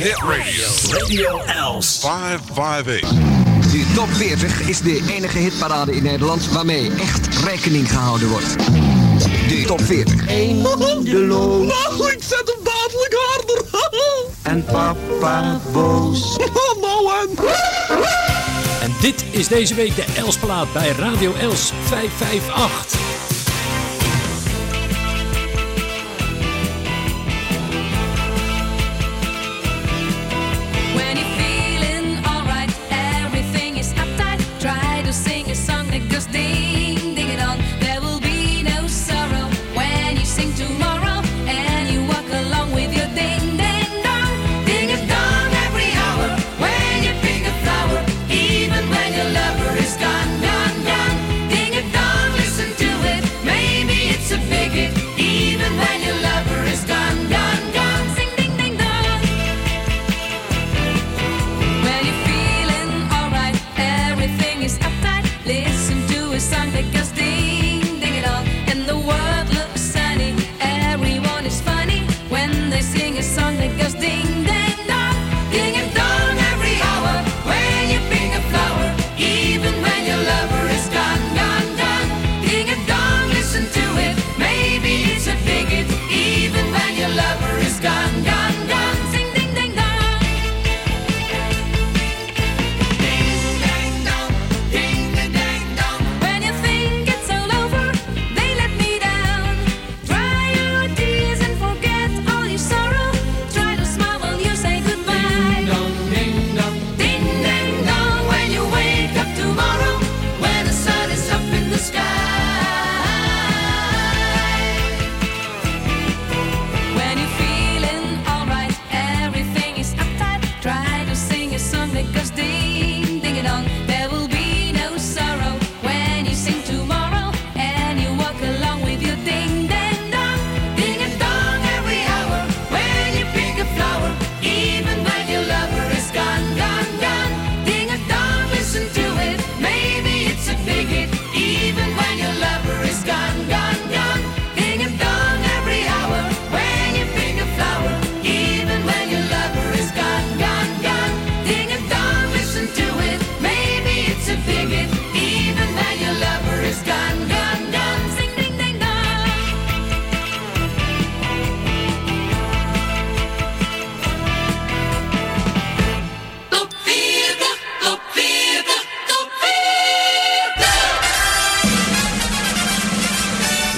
Hit Radio. Radio Els. 558. De top 40 is de enige hitparade in Nederland waarmee echt rekening gehouden wordt. De top 40. Eindeloos. Nou, ik zet hem dadelijk harder. En papa boos. nou en... En dit is deze week de Elsplaat bij Radio Els 558.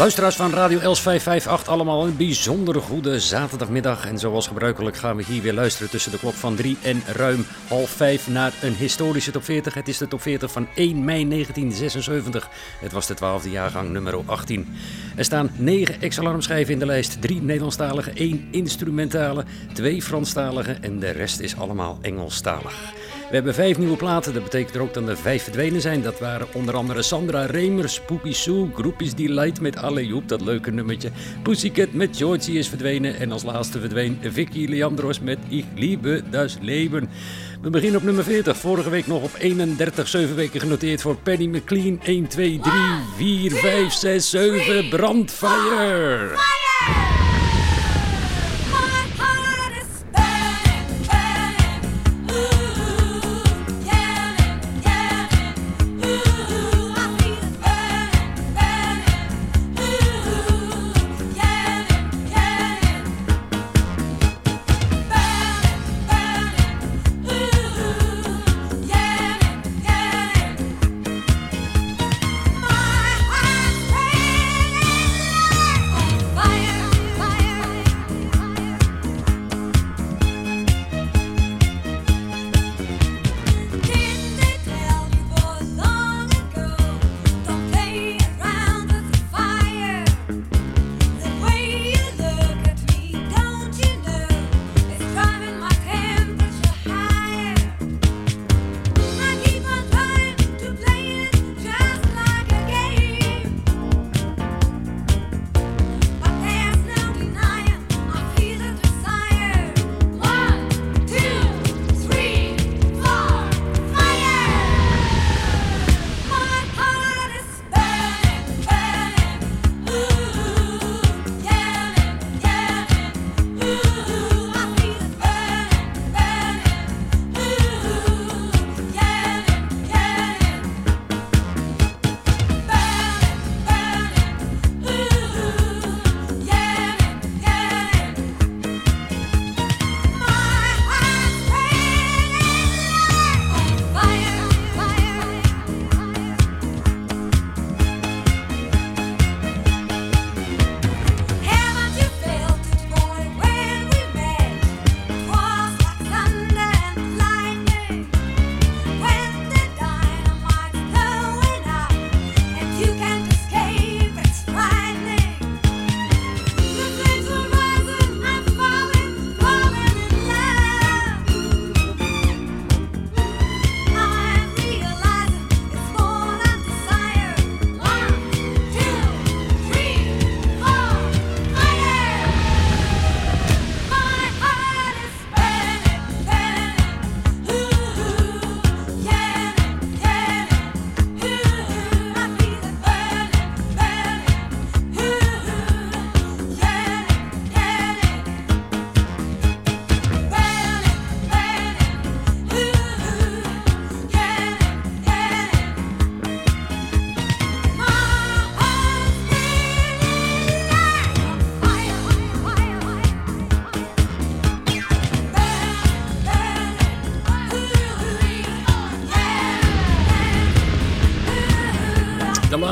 Luisteraars van Radio Els 558, allemaal een bijzonder goede zaterdagmiddag. En zoals gebruikelijk gaan we hier weer luisteren tussen de klok van 3 en ruim half 5 naar een historische top 40. Het is de top 40 van 1 mei 1976. Het was de 12e jaargang nummer 18. Er staan 9 ex-alarmschijven in de lijst. 3 Nederlandstalige, 1 instrumentale, 2 Franstalige en de rest is allemaal Engelstalig. We hebben vijf nieuwe platen. Dat betekent ook dat er vijf verdwenen zijn. Dat waren onder andere Sandra Remer, Spooky Sue, Groupie's Delight met Allejoep, dat leuke nummertje. Pussycat met Georgie is verdwenen. En als laatste verdween Vicky Leandros met Ich liebe das Leben. We beginnen op nummer 40. Vorige week nog op 31, 7 weken genoteerd voor Penny McLean. 1, 2, 3, 4, 5, 6, 7. Brandfire!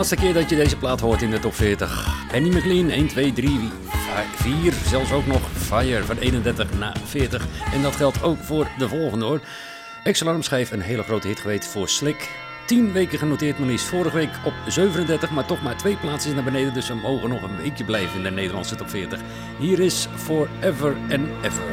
Laatste keer dat je deze plaat hoort in de top 40. Penny McLean, 1, 2, 3, 4, zelfs ook nog Fire van 31 naar 40. En dat geldt ook voor de volgende hoor. Ex-Alarm schijf een hele grote hit geweest voor Slick. 10 weken genoteerd, maar liefst vorige week op 37, maar toch maar twee plaatsen naar beneden. Dus we mogen nog een weekje blijven in de Nederlandse top 40. Hier is Forever and Ever.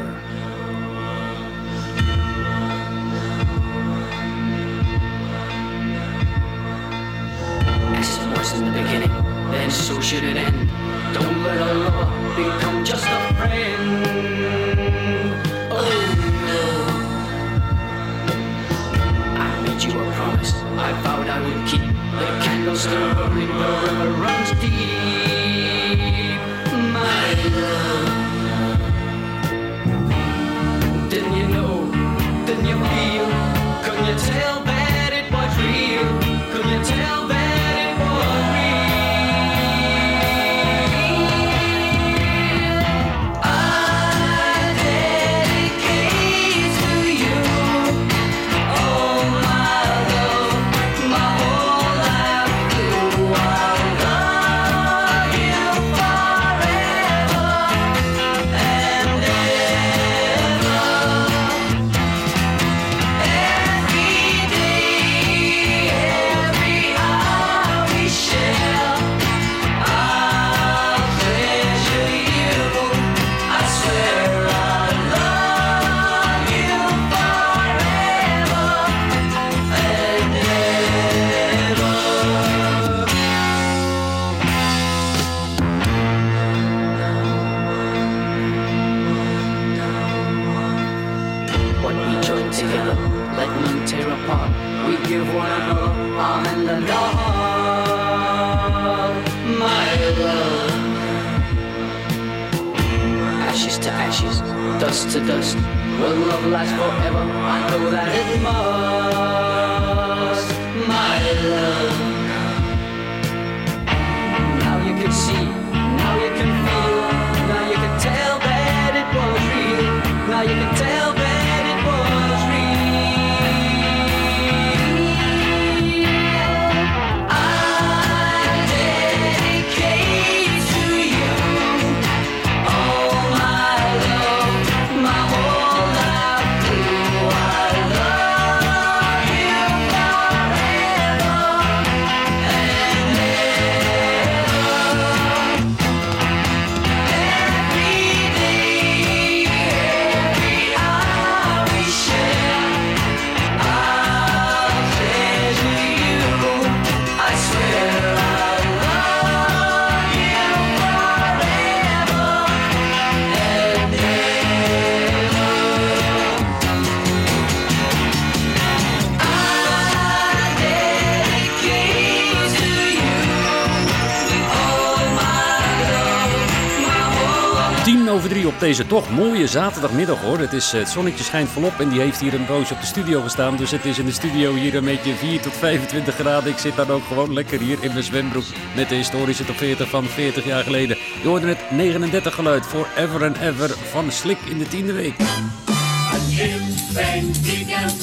Deze toch mooie zaterdagmiddag hoor. Het, is, eh, het zonnetje schijnt volop en die heeft hier een roos op de studio gestaan. Dus het is in de studio hier een beetje 4 tot 25 graden. Ik zit dan ook gewoon lekker hier in mijn zwembroek met de historische top 40 van 40 jaar geleden. Je hoorde het 39 geluid voor Ever and Ever van Slik in de tiende week. Een heel fijn weekend,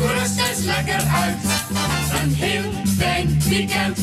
rust eens lekker uit. Een heel fijn weekend.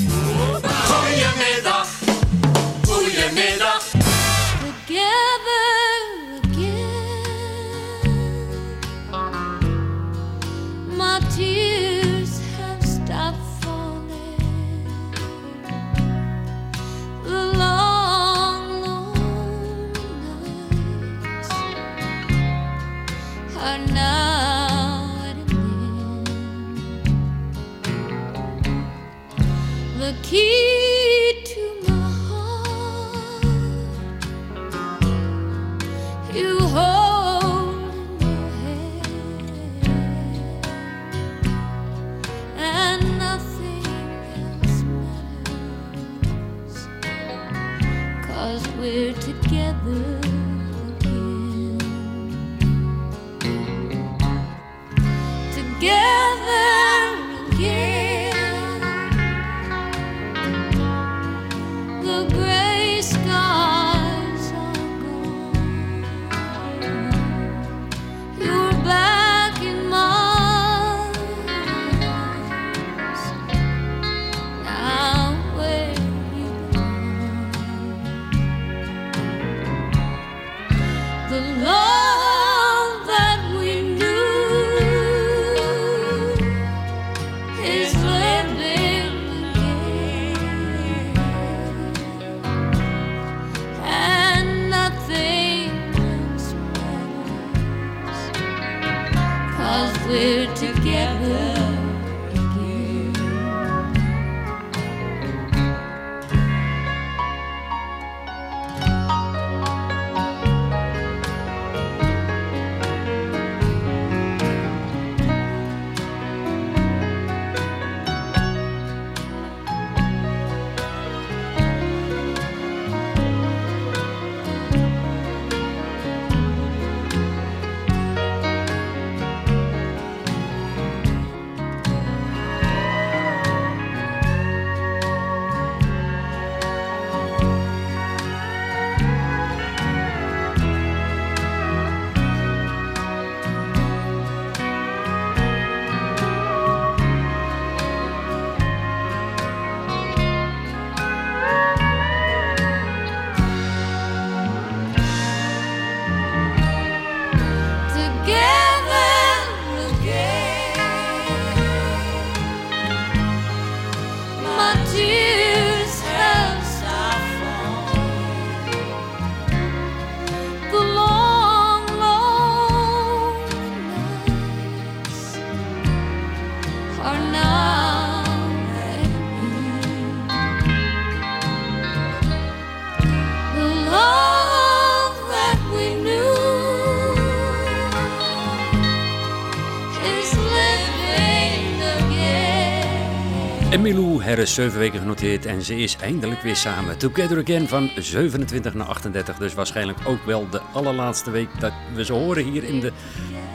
Emmylou Harris, 7 weken genoteerd en ze is eindelijk weer samen. Together Again van 27 naar 38, dus waarschijnlijk ook wel de allerlaatste week dat we ze horen hier in de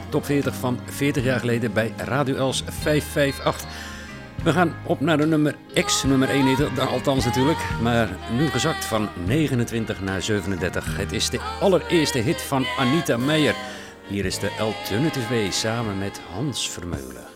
top 40 van 40 jaar geleden bij Radio Els 558. We gaan op naar de nummer X, nummer 1 niet, nou, althans natuurlijk, maar nu gezakt van 29 naar 37. Het is de allereerste hit van Anita Meijer. Hier is de Alternative Way samen met Hans Vermeulen.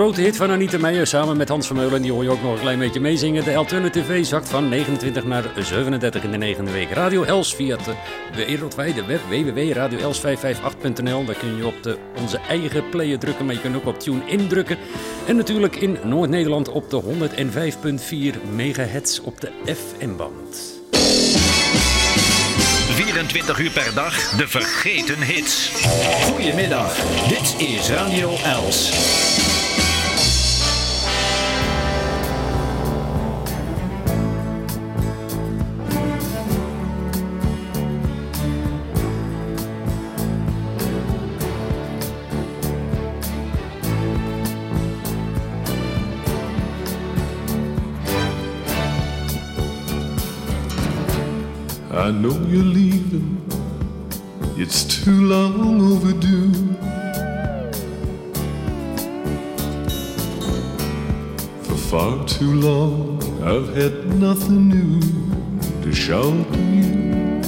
Grote hit van Anita Meijer samen met Hans Vermeulen. En die hoor je ook nog een klein beetje meezingen. De Alternative zakt van 29 naar 37 in de negende week. Radio Els via de wereldwijde web www.radioels558.nl. Daar kun je op de, onze eigen player drukken, maar je kunt ook op tune indrukken. En natuurlijk in Noord-Nederland op de 105.4 megahertz op de FM-band. 24 uur per dag de vergeten hits. Goedemiddag, dit is Radio Els. I've had nothing new to show to you.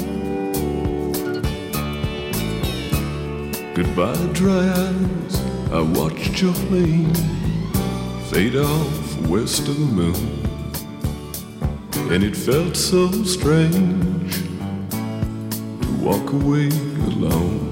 Goodbye, dry eyes, I watched your flame fade off west of the moon. And it felt so strange to walk away alone.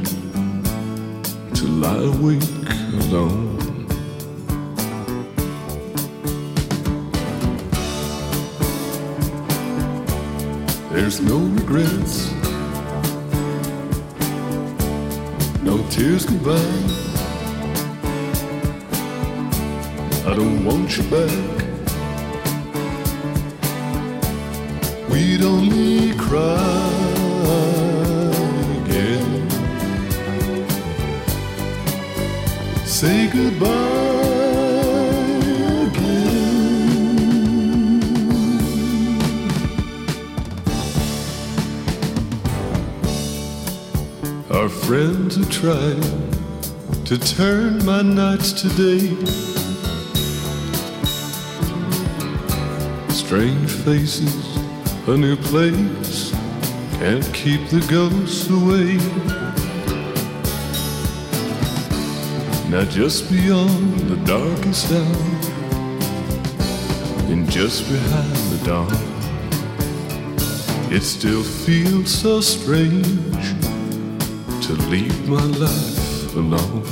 lie awake alone. There's no regrets, no tears goodbye. I don't want you back. We'd only cry Say goodbye again. Our friends who trying to turn my nights to day. Strange faces, a new place, can't keep the ghosts away. Now just beyond the darkest hour, and just behind the dawn, it still feels so strange to leave my life alone.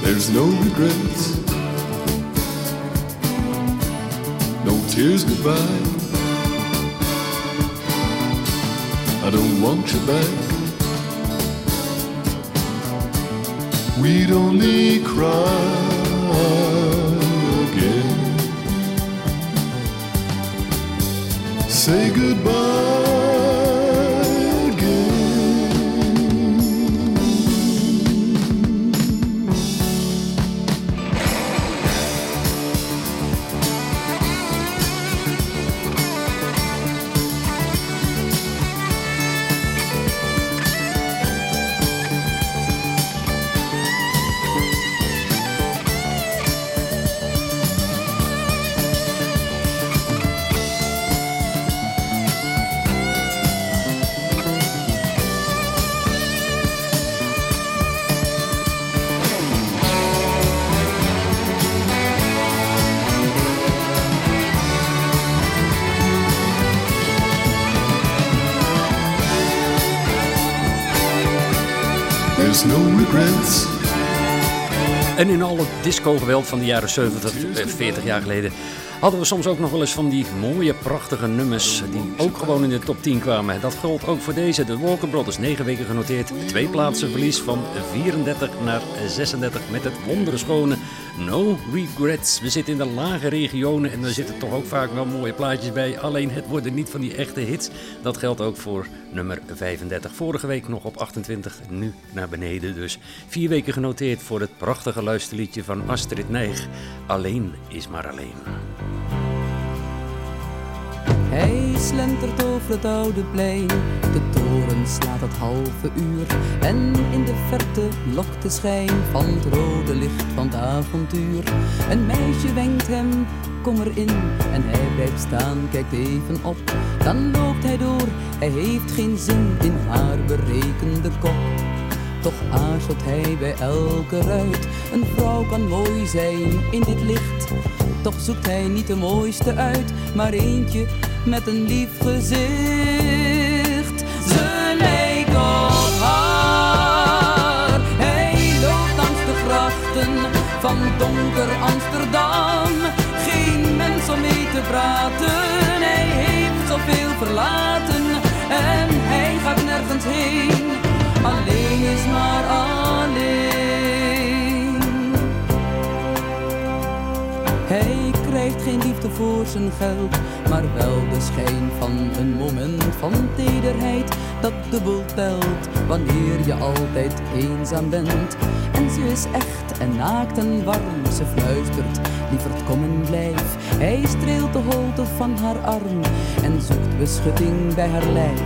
There's no regrets, no tears goodbye. I don't want you back. We'd only cry again. Say goodbye En in alle disco-geweld van de jaren 70, eh, 40 jaar geleden, hadden we soms ook nog wel eens van die mooie, prachtige nummers die ook gewoon in de top 10 kwamen. Dat geldt ook voor deze, de Walker Brothers. 9 weken genoteerd, twee plaatsen verlies van 34 naar 36 met het wonderschone No Regrets. We zitten in de lage regionen en er zitten toch ook vaak wel mooie plaatjes bij. Alleen het worden niet van die echte hits. Dat geldt ook voor nummer 35. Vorige week nog op 28, nu naar beneden. Dus vier weken genoteerd voor het prachtige luisterliedje van Astrid Nijg. Alleen is maar alleen. Hij slentert over het oude plein, de toren slaat het halve uur. En in de verte lokt de schijn van het rode licht van het avontuur. Een meisje wenkt hem, kom erin. En hij blijft staan, kijkt even op. Dan loopt hij door, hij heeft geen zin in haar berekende kop. Toch aarzelt hij bij elke ruit. Een vrouw kan mooi zijn in dit licht. Toch zoekt hij niet de mooiste uit, maar eentje met een lief gezicht. Ze op voor zijn geld, maar wel de schijn van een moment van tederheid dat dubbel telt wanneer je altijd eenzaam bent. En ze is echt en naakt en warm, ze fluistert, lieverd kom en blijf. Hij streelt de holte van haar arm en zoekt beschutting bij haar lijf.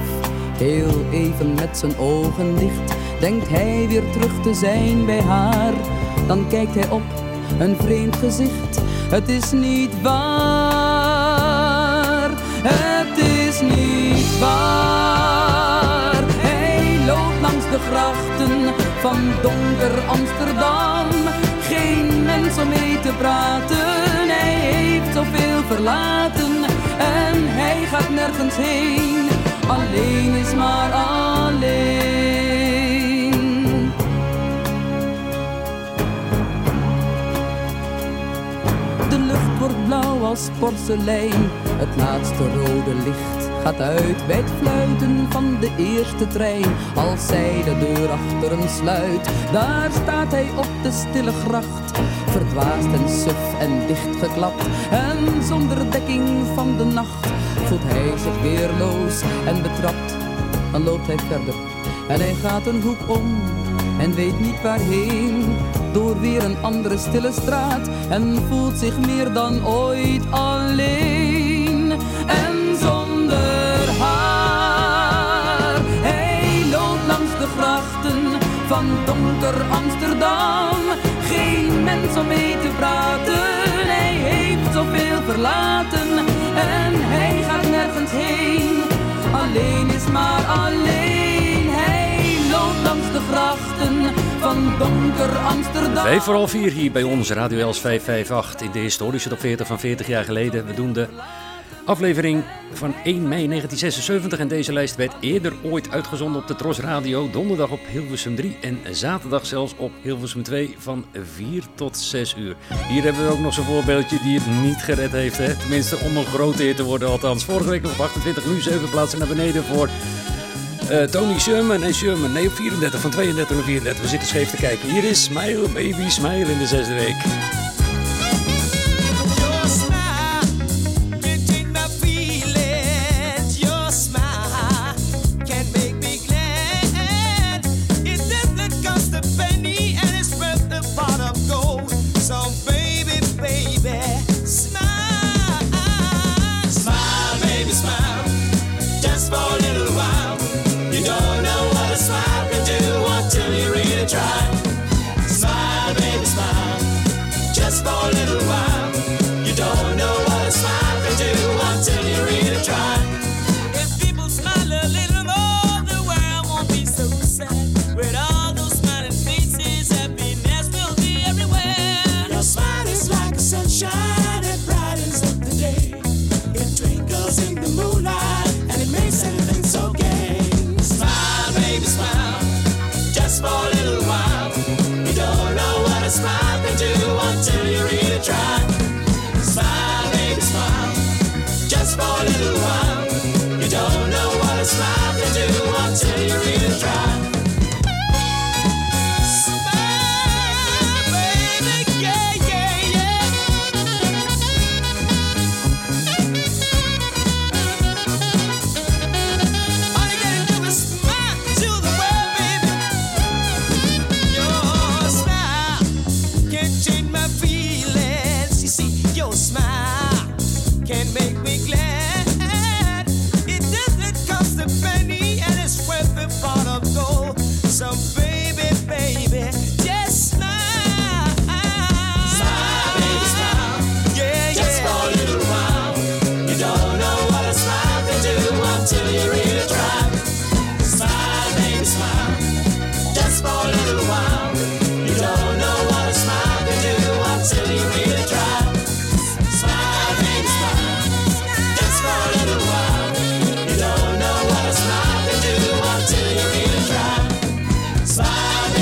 Heel even met zijn ogen dicht, denkt hij weer terug te zijn bij haar. Dan kijkt hij op, een vreemd gezicht. Het is niet waar, de grachten van donker Amsterdam. Geen mens om mee te praten, hij heeft zoveel verlaten. En hij gaat nergens heen, alleen is maar alleen. De lucht wordt blauw als porselein. Het laatste rode licht gaat uit bij het fluiten van de eerste trein. Als zij de deur achter hem sluit, daar staat hij op de stille gracht. Verdwaasd en suf en dichtgeklapt. En zonder dekking van de nacht voelt hij zich weerloos en betrapt. Dan loopt hij verder en hij gaat een hoek om en weet niet waarheen. Door weer een andere stille straat en voelt zich meer dan ooit alleen. Van donker Amsterdam. Geen mens om mee te praten, hij heeft zoveel verlaten en hij gaat nergens heen. Alleen is maar alleen, hij loopt langs de grachten van donker Amsterdam. Vijf voor half vier hier bij ons, Radio Els 558 in de historische top 40 van 40 jaar geleden. We doen de aflevering van 1 mei 1976 en deze lijst werd eerder ooit uitgezonden op de Tros Radio. Donderdag op Hilversum 3 en zaterdag zelfs op Hilversum 2 van 4 tot 6 uur. Hier hebben we ook nog zo'n voorbeeldje die het niet gered heeft. Hè? Tenminste om een grote te worden althans. Vorige week op 28, nu 7 plaatsen naar beneden voor... eh, Tony Sherman en Sherman, nee op 34 van 32 naar 34. We zitten scheef te kijken. Hier is Smile Baby Smile in de zesde week.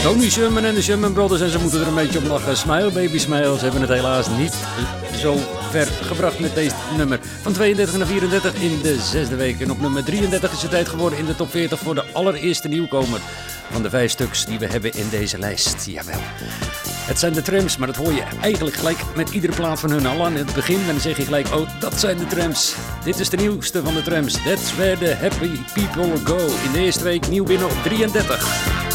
Tony Sherman en de Sherman Brothers. En ze moeten er een beetje om lachen. Smile Baby Smile. Ze hebben het helaas niet zo ver gebracht met deze nummer. Van 32 naar 34 in de zesde week. En op nummer 33 is het tijd geworden in de top 40 voor de allereerste nieuwkomer. Van de vijf stuks die we hebben in deze lijst. Jawel. Het zijn de trams, maar dat hoor je eigenlijk gelijk met iedere plaat van hun al aan het begin. Dan zeg je gelijk, oh, dat zijn de trams. Dit is de nieuwste van de trams. That's where the happy people go. In de eerste week nieuw binnen op 33.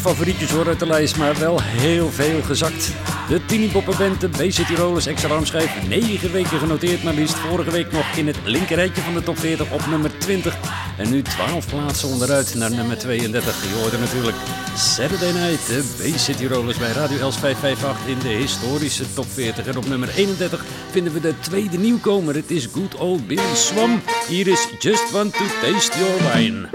Favorietjes hoor uit de lijst, maar wel heel veel gezakt. De Tini Band, de B-City Rollers, extra armschijf, 9 weken genoteerd, maar liefst vorige week nog in het linkerrijtje van de top 40 op nummer 20. En nu 12 plaatsen onderuit naar nummer 32. Je hoorde natuurlijk Saturday Night, de B-City Rollers bij Radio Els 558 in de historische top 40. En op nummer 31 vinden we de tweede nieuwkomer. Het is Good Old Bill Swam. Hier is Just Want to Taste Your Wine.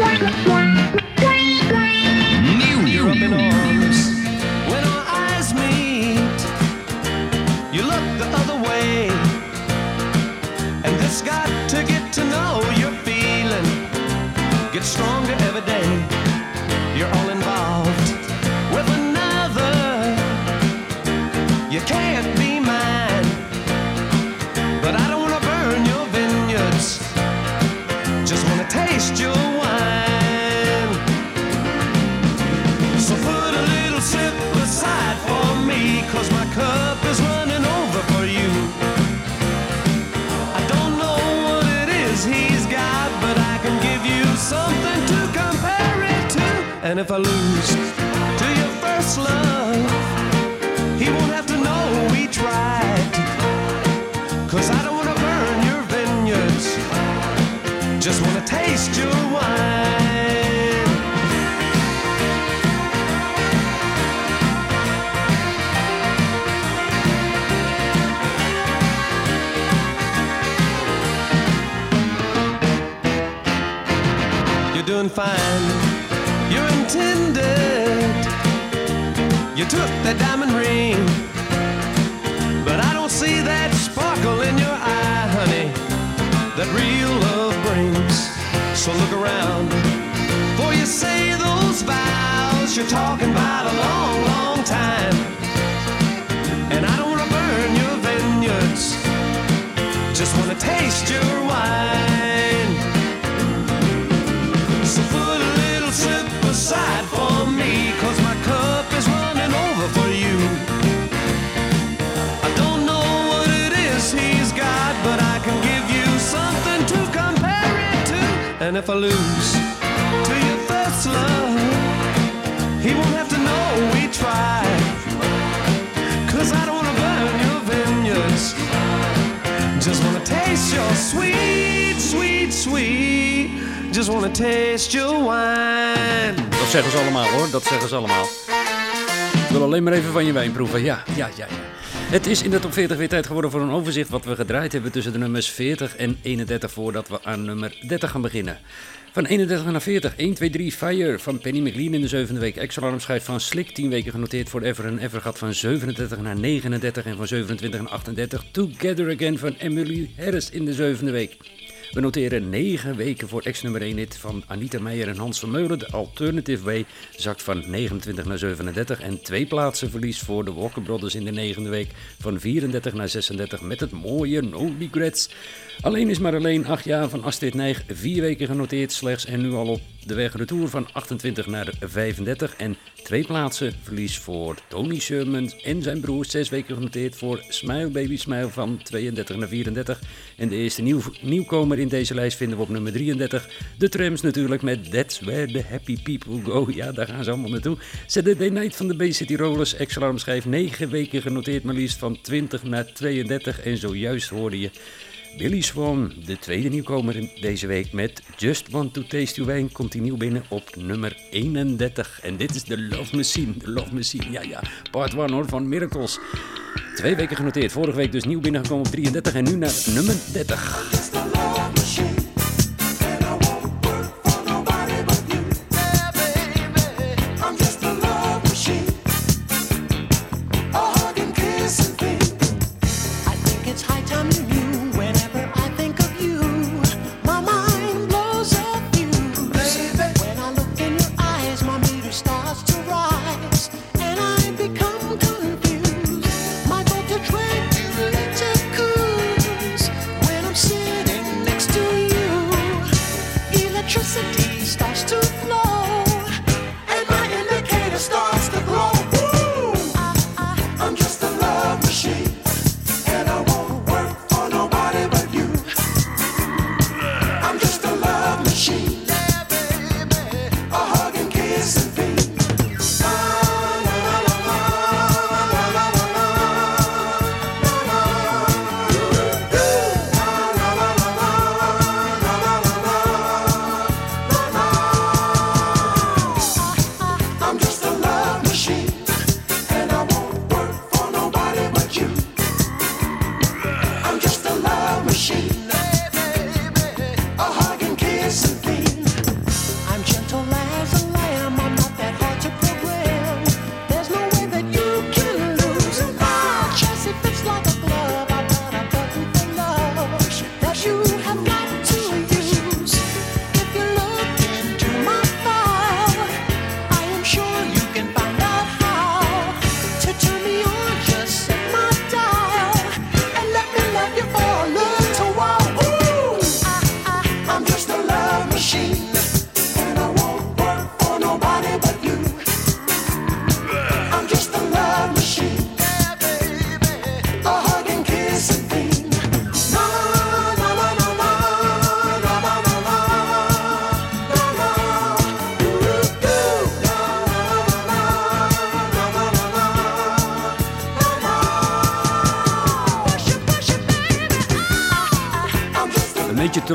If I lose to your first love, he won't have to know we tried. Cause I don't wanna burn your vineyards, just wanna taste your wine. You're doing fine. Intended. You took that diamond ring. But I don't see that sparkle in your eye, honey, that real love brings. So look around. For you say those vows you're talking about a And if I lose to your first love, he won't have to know we tried. Cause I don't wanna burn your vineyards. Just wanna taste your sweet, sweet, sweet. Just wanna taste your wine. Dat zeggen ze allemaal hoor, dat zeggen ze allemaal. Ik wil alleen maar even van je wijn proeven. Ja, ja, ja, ja. Het is in de top 40 weer tijd geworden voor een overzicht wat we gedraaid hebben tussen de nummers 40 en 31 voordat we aan nummer 30 gaan beginnen. Van 31 naar 40, 1, 2, 3, Fire van Penny McLean in de zevende week. Extra alarmschijf van Slick, 10 weken genoteerd voor Ever and Ever gaat van 37 naar 39 en van 27 naar 38. Together Again van Emily Harris in de zevende week. We noteren 9 weken voor ex-nummer 1 hit van Anita Meijer en Hans Vermeulen. De Alternative Way zakt van 29 naar 37 en twee plaatsen verlies voor de Walker Brothers in de negende week van 34 naar 36 met het mooie No Regrets. Alleen is maar alleen 8 jaar van Astrid Nijg, 4 weken genoteerd slechts en nu al op de weg retour van 28 naar 35 en twee plaatsen verlies voor Tony Sherman en zijn broer, 6 weken genoteerd voor Smile Baby Smile van 32 naar 34 en de eerste nieuw, nieuwkomer in deze lijst vinden we op nummer 33. De trams natuurlijk met That's Where the Happy People Go. Ja, daar gaan ze allemaal naartoe. Saturday Night van de B-City Rollers. Ex-alarm schijf 9 weken genoteerd, maar liefst van 20 naar 32. En zojuist hoorde je Billy Swan, de tweede nieuwkomer deze week met Just Want to Taste Your Wine, komt hij nieuw binnen op nummer 31. En dit is de Love Machine, de Love Machine, ja ja, part 1 hoor, van Miracles. Twee weken genoteerd, vorige week dus nieuw binnengekomen op 33 en nu naar nummer 30.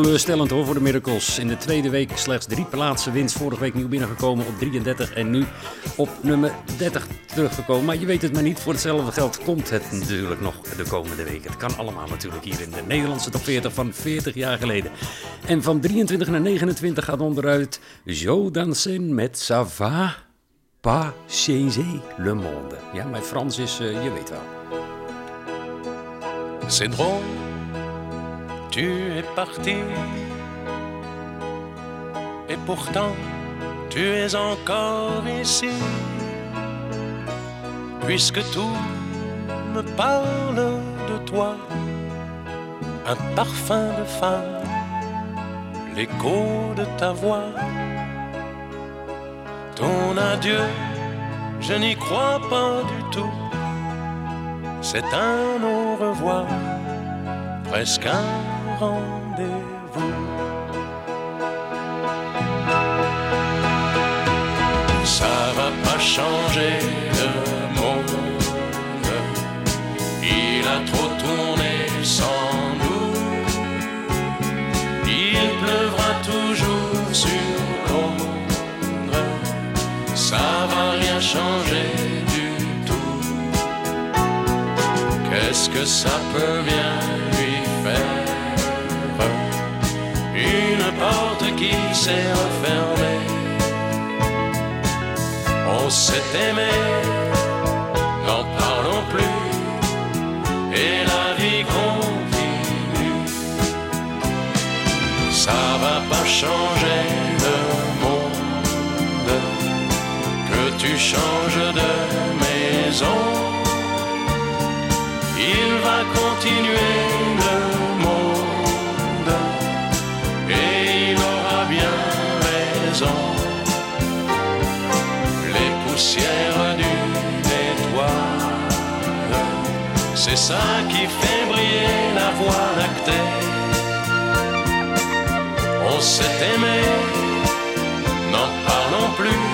Teleurstellend hoor voor de Miracles. In de tweede week slechts drie plaatsen winst. Vorige week nieuw binnengekomen op 33 en nu op nummer 30 teruggekomen. Maar je weet het maar niet. Voor hetzelfde geld komt het natuurlijk nog de komende week. Het kan allemaal natuurlijk hier in de Nederlandse top 40 van 40 jaar geleden. En van 23 naar 29 gaat onderuit Jo Dansen met Ça va pas changer le monde. Ja, mijn Frans is, eh, je weet wel. Drôle, tu es parti. Et pourtant, tu es encore ici. Puisque tout me parle de toi, un parfum de femme, l'écho de ta voix. Ton adieu, je n'y crois pas du tout. C'est un au revoir, presque un rendez-vous. Ça va pas changer le monde. Il a trop tourné sans nous. Il pleuvra toujours sur Londres. Ça va rien changer du tout. Qu'est-ce que ça peut bien qui s'est refermée. On s'est aimé, n'en parlons plus, et la vie continue. Ça va pas changer le monde, que tu changes de maison. Il va continuer le C'est ça qui fait briller la voie lactée. On s'est aimé, n'en parlons plus,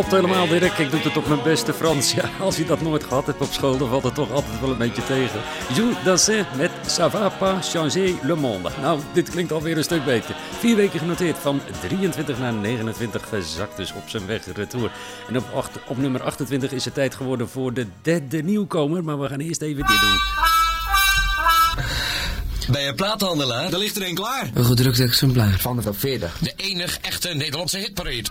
Klopt helemaal, Dirk. Ik doe het op mijn beste Frans. Ja, als je dat nooit gehad hebt op school, dan valt het toch altijd wel een beetje tegen. Jou danser met Ça va pas changer le monde. Nou, dit klinkt alweer een stuk beter. Vier weken genoteerd, van 23 naar 29 gezakt dus op zijn weg retour. En op, op nummer 28 is het tijd geworden voor de derde nieuwkomer. Maar we gaan eerst even dit doen. Bij een plaathandelaar? Daar ligt er een klaar. Een gedrukt exemplaar van de top 40. De enig echte Nederlandse hitparade.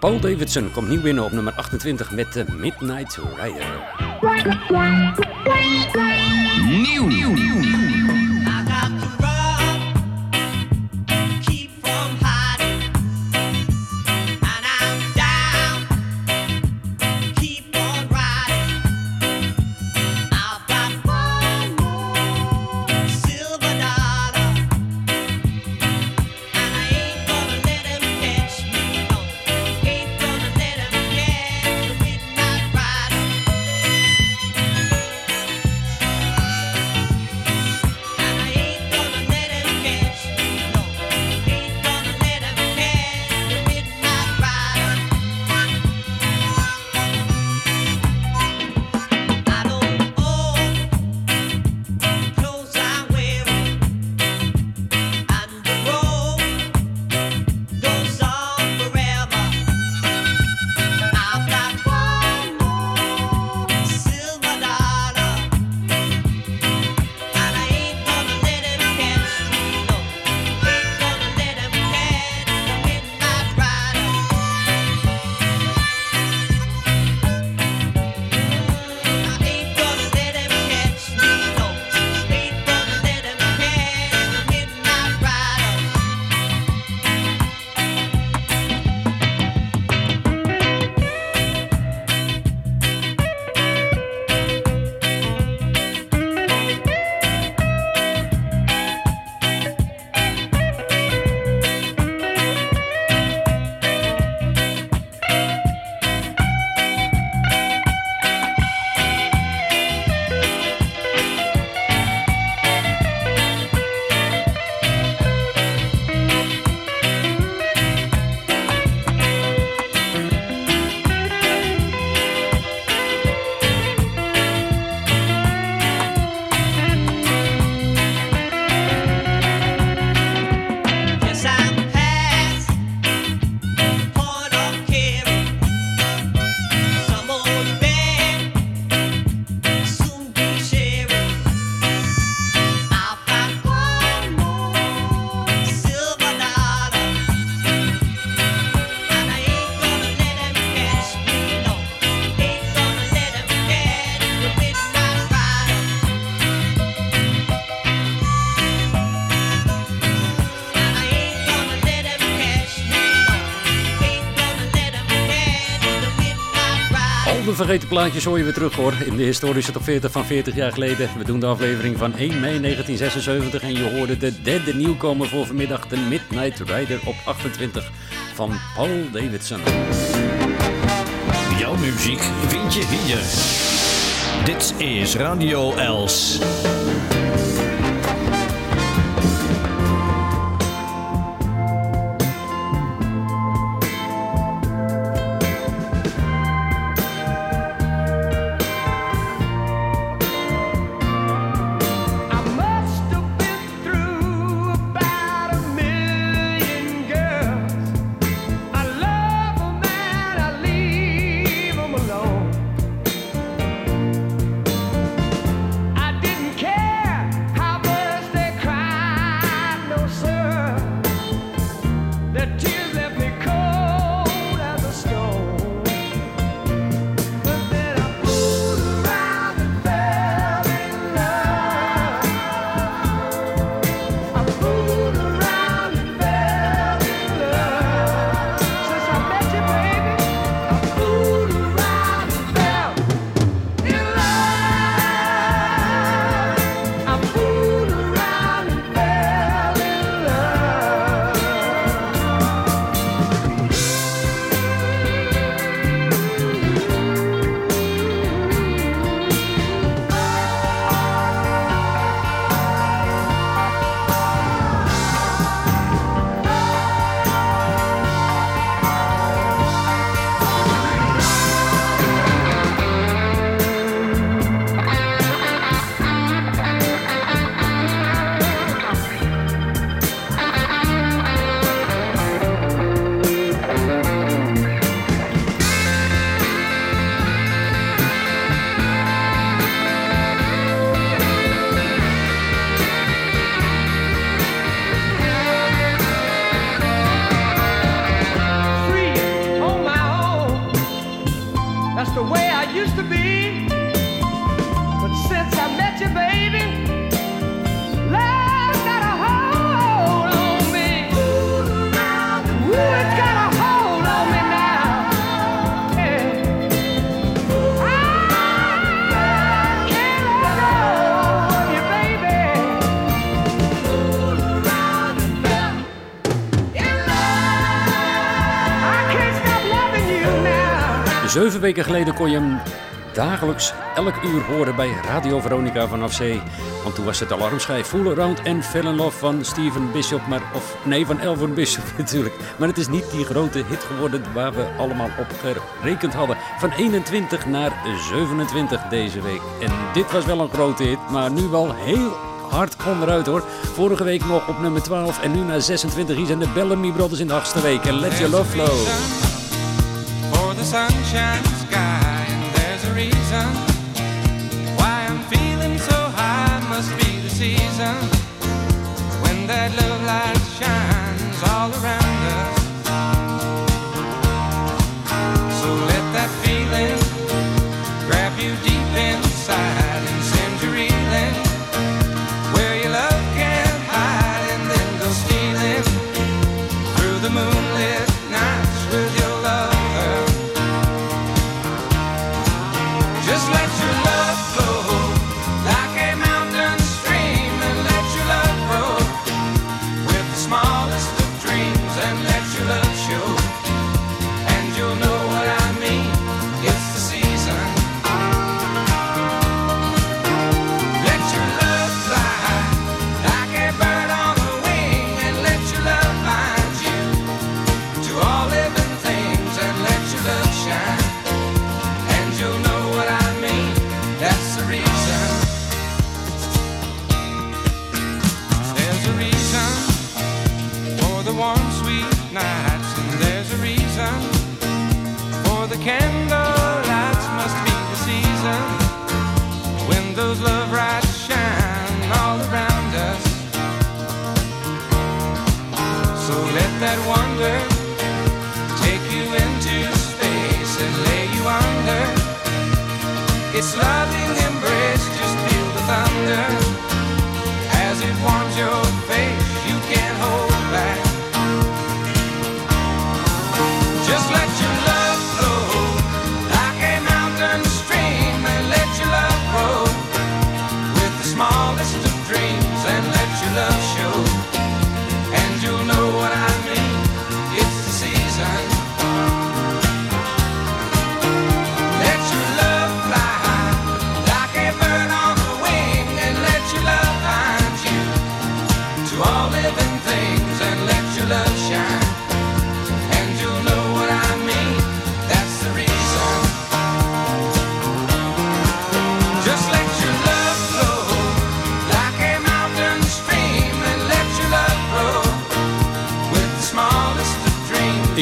Paul Davidson komt nieuw binnen op nummer 28 met de Midnight Rider. Nieuw. Midnight vergeten plaatjes hoor je weer terug hoor. In de historische top 40 van 40 jaar geleden. We doen de aflevering van 1 mei 1976. En je hoorde de derde nieuwkomer voor vanmiddag. De Midnight Rider op 28 van Paul Davidson. Jouw muziek vind je hier. Dit is Radio Els. Zeven weken geleden kon je hem dagelijks elk uur horen bij Radio Veronica vanaf zee. Want toen was het alarmschijf Fool Around en Fell in Love van Steven Bishop. Maar, of nee, van Elvin Bishop natuurlijk. Maar het is niet die grote hit geworden waar we allemaal op gerekend hadden. Van 21 naar 27 deze week. En dit was wel een grote hit, maar nu wel heel hard onderuit hoor. Vorige week nog op nummer 12 en nu naar 26. Hier zijn de Bellamy Brothers in de achtste week. En Let Your Love Flow. Sunshine sky. And there's a reason why I'm feeling so high. Must be the season when that love light shines all around us. So let that feeling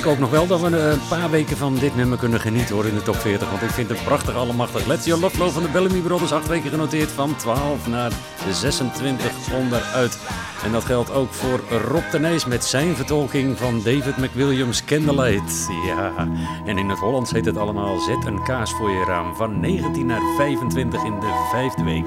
hoop nog wel dat we een paar weken van dit nummer kunnen genieten hoor in de top 40. Want ik vind het prachtig allemachtig. Let's Your Love Flow van de Bellamy Brothers. Acht weken genoteerd van 12 naar 26 onderuit. En dat geldt ook voor Rob de Nijs met zijn vertolking van David McWilliams Candlelight. Ja, en in het Hollands heet het allemaal Zet een kaas voor je raam. Van 19 naar 25 in de vijfde week.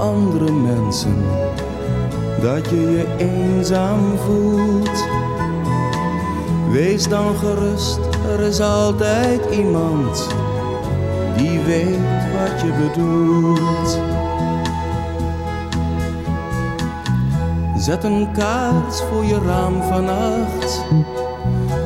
Andere mensen. Dat je je eenzaam voelt, wees dan gerust, er is altijd iemand die weet wat je bedoelt. Zet een kaars voor je raam vannacht,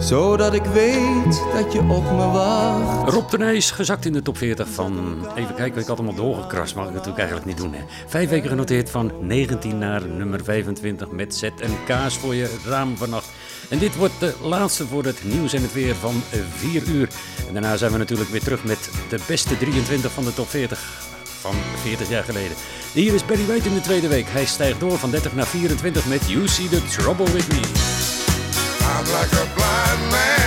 zodat ik weet dat je op me wacht. Rob de Nijs, gezakt in de top 40 van... Even kijken, ik had hem al doorgekrast, mag ik natuurlijk eigenlijk niet doen. Hè. Vijf weken genoteerd van 19 naar nummer 25 met Zet een kaas voor je raam vannacht. En dit wordt de laatste voor het nieuws en het weer van 4 uur. En daarna zijn we natuurlijk weer terug met de beste 23 van de top 40 van 40 jaar geleden. Hier is Barry White in de tweede week. Hij stijgt door van 30 naar 24 met You See The Trouble With Me. I'm like a blind man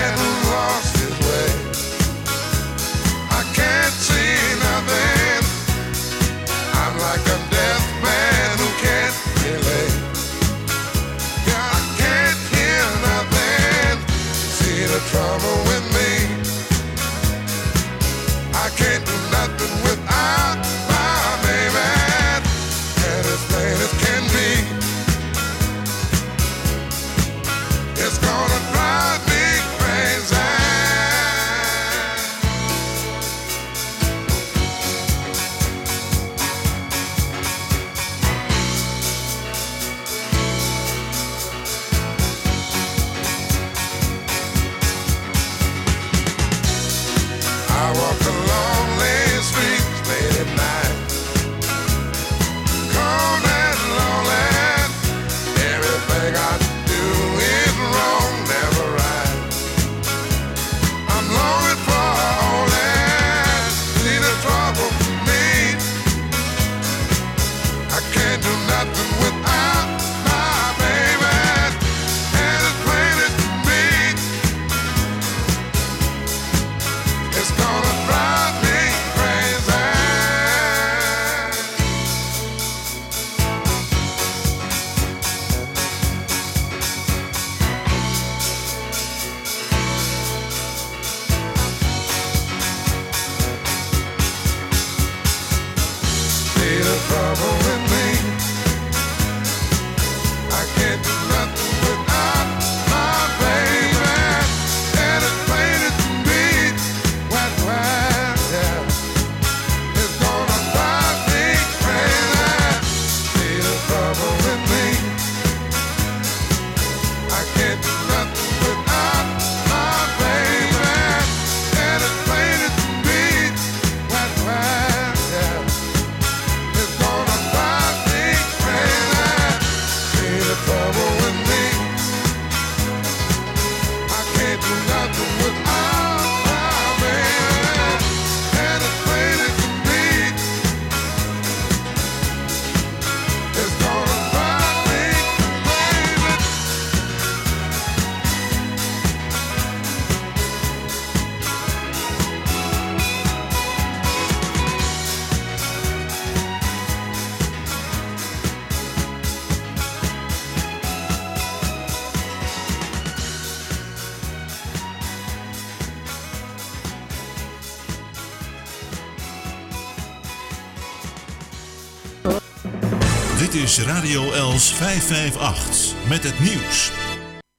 Radio Els 558 met het nieuws.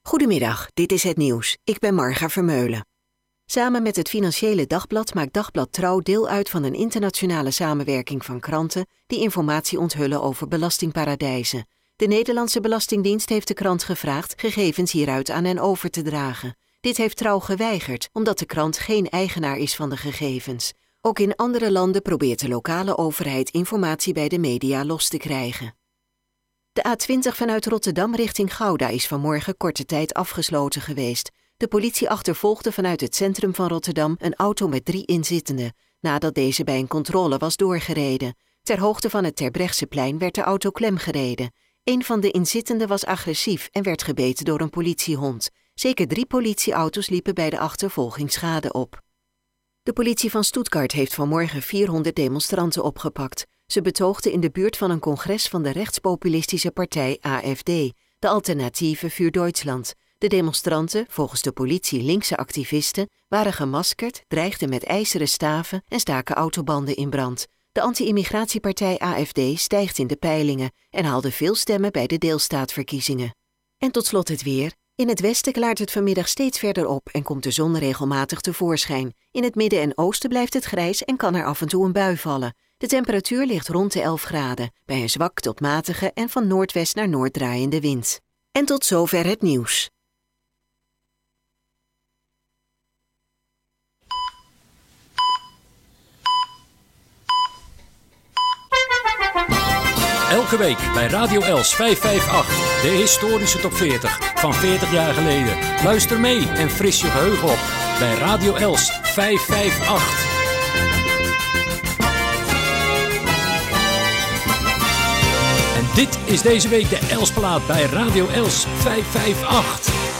Goedemiddag, dit is het nieuws. Ik ben Marga Vermeulen. Samen met het Financiële Dagblad maakt Dagblad Trouw deel uit van een internationale samenwerking van kranten die informatie onthullen over belastingparadijzen. De Nederlandse Belastingdienst heeft de krant gevraagd gegevens hieruit aan hen over te dragen. Dit heeft Trouw geweigerd, omdat de krant geen eigenaar is van de gegevens. Ook in andere landen probeert de lokale overheid informatie bij de media los te krijgen. De A20 vanuit Rotterdam richting Gouda is vanmorgen korte tijd afgesloten geweest. De politie achtervolgde vanuit het centrum van Rotterdam een auto met drie inzittenden, nadat deze bij een controle was doorgereden. Ter hoogte van het Terbrechtseplein werd de auto klemgereden. Een van de inzittenden was agressief en werd gebeten door een politiehond. Zeker drie politieauto's liepen bij de achtervolging schade op. De politie van Stuttgart heeft vanmorgen 400 demonstranten opgepakt. Ze betoogden in de buurt van een congres van de rechtspopulistische partij AFD, de Alternatieve für Deutschland. De demonstranten, volgens de politie linkse activisten, waren gemaskerd, dreigden met ijzeren staven en staken autobanden in brand. De anti-immigratiepartij AFD stijgt in de peilingen en haalde veel stemmen bij de deelstaatverkiezingen. En tot slot het weer. In het westen klaart het vanmiddag steeds verder op en komt de zon regelmatig tevoorschijn. In het midden en oosten blijft het grijs en kan er af en toe een bui vallen. De temperatuur ligt rond de 11 graden, bij een zwak tot matige en van noordwest naar noord draaiende wind. En tot zover het nieuws. Elke week bij Radio Els 558, de historische top 40 van 40 jaar geleden. Luister mee en fris je geheugen op bij Radio Els 558. Dit is deze week de Elsplaat bij Radio Els 558.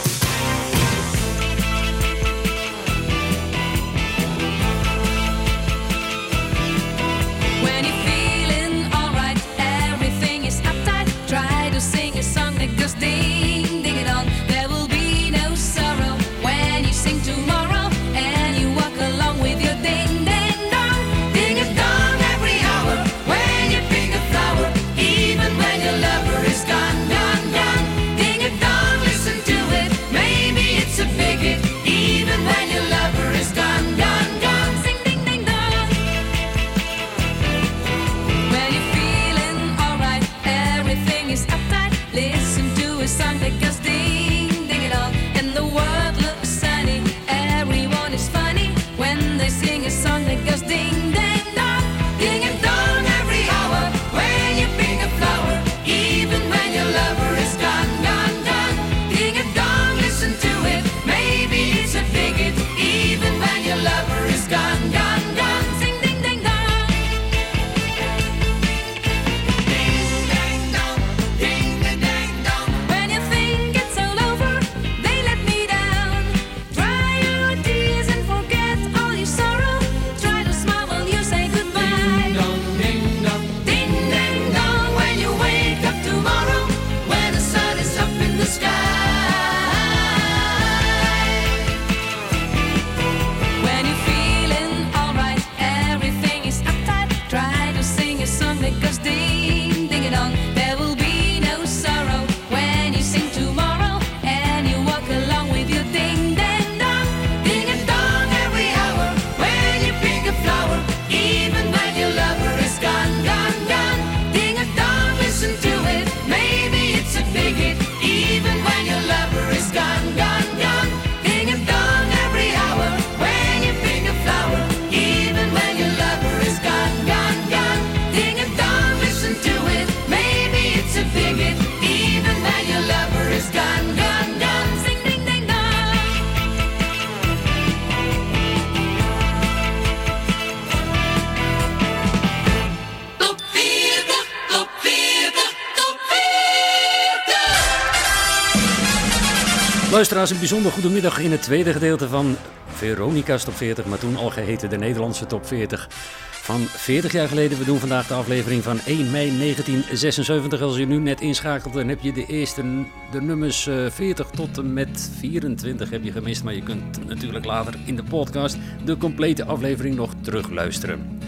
Luisteraars, een bijzonder goede middag in het tweede gedeelte van Veronica's Top 40, maar toen al geheten de Nederlandse Top 40. Van 40 jaar geleden, we doen vandaag de aflevering van 1 mei 1976. Als je nu net inschakelt, dan heb je de eerste, de nummers eh, 40 tot en met 24 heb je gemist. Maar je kunt natuurlijk later in de podcast de complete aflevering nog terugluisteren.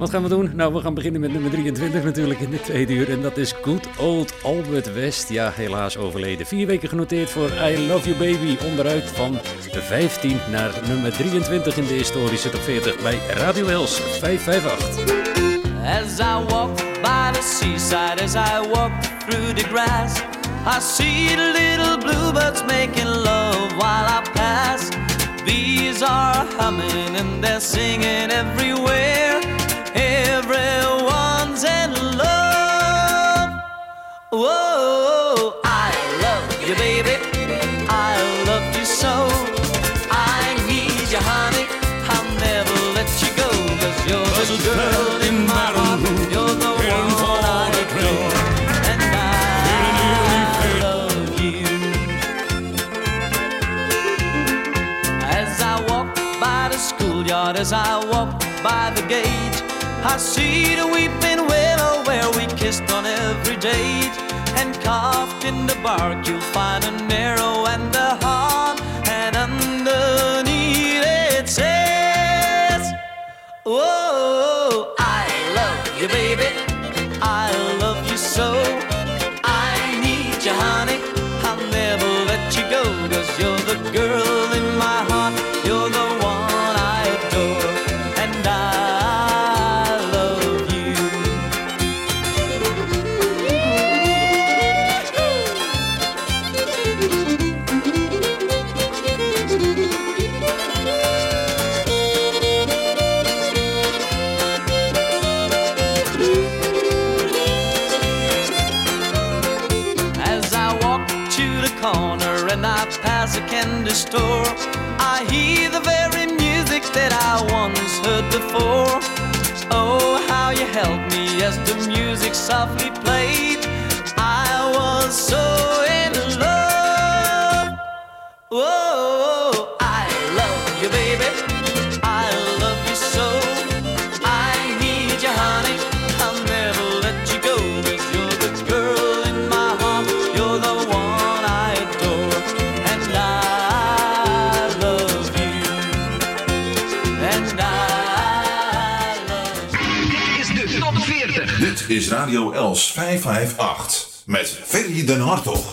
Wat gaan we doen? Nou, we gaan beginnen met nummer 23 natuurlijk in de tweede uur. En dat is Good Old Albert West. Ja, helaas overleden. Vier weken genoteerd voor I Love You Baby. Onderuit van 15 naar nummer 23 in de historische top 40 bij Radio Els 558. As I walk by the seaside, as I walk through the grass, I see the little bluebirds making love while I pass. Bees are humming and they're singing everywhere. Everyone's in love. Whoa, I love you, baby. I love you so. I need you, honey. I'll never let you go. Cause you're the girl in my heart. You're the one I adore. And I love you. As I walk by the schoolyard, as I walk by the gate, I see the weeping willow where we kissed on every date. And carved in the bark, you'll find an arrow and a heart, and underneath it says, Whoa, I love you, baby. I love you so. I need you, honey. I'll never let you go. Cause you're the girl store, I hear the very music that I once heard before. Oh, how you helped me as the music softly played. I was so in love. Whoa, Radio Els 558 met Ferry den Hartog.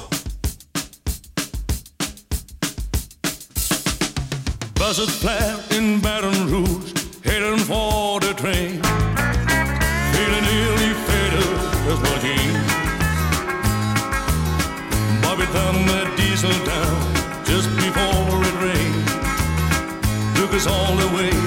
Buzzard flat in Baton Rouge, heading for the train. Feeling nearly faded as my jeans. Bobby thumbed the diesel down just before it rained. Took us all the way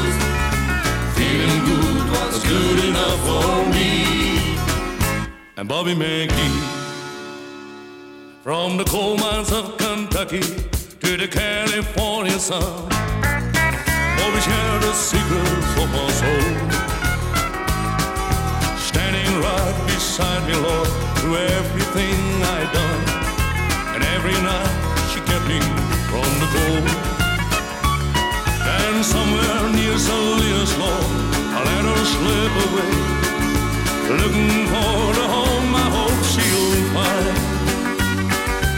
good enough for me and Bobby McGee. From the coal mines of Kentucky to the California sun, Bobby shared the secrets of my soul. Standing right beside me, Lord, through everything I done, and every night she kept me from the cold. And somewhere near Salinas, Lord, let her slip away. Looking for the home I hope she'll find.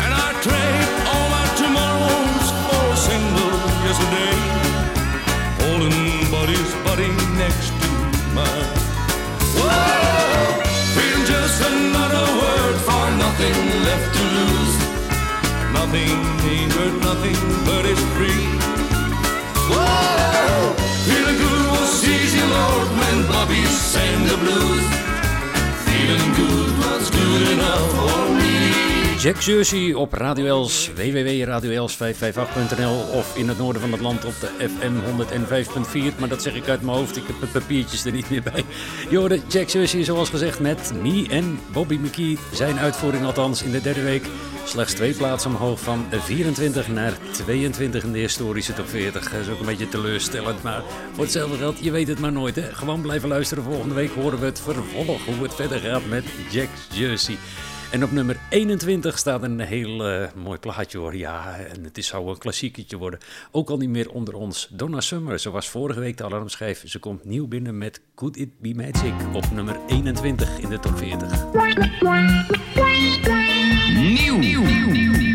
And I trade all my tomorrows for a single yesterday. Holding buddy's body next to mine. Whoa! Freedom just another word for nothing left to lose. Nothing ain't worth nothing but it's free. Whoa! Feeling good was easy, Lord, when Bobby sang the blues. Feeling good was good enough for me. Jack Jersey op Radio Els, www.radioels558.nl of in het noorden van het land op de FM 105.4. Maar dat zeg ik uit mijn hoofd, ik heb de papiertjes er niet meer bij. Jorde, Jack Jersey zoals gezegd met Me en Bobby McKee. Zijn uitvoering althans in de derde week Slechts twee plaatsen omhoog van 24 naar 22 in de historische top 40. Dat is ook een beetje teleurstellend, maar voor hetzelfde geld, je weet het maar nooit. Hè? Gewoon blijven luisteren. Volgende week horen we het vervolg, hoe het verder gaat met Jack's Jersey. En op nummer 21 staat een heel eh, mooi plaatje hoor. Ja, en het is, zou een klassieketje worden. Ook al niet meer onder ons. Donna Summer, ze was vorige week de alarmschijf. Ze komt nieuw binnen met Could It Be Magic op nummer 21 in de top 40. Nieuw. Spirits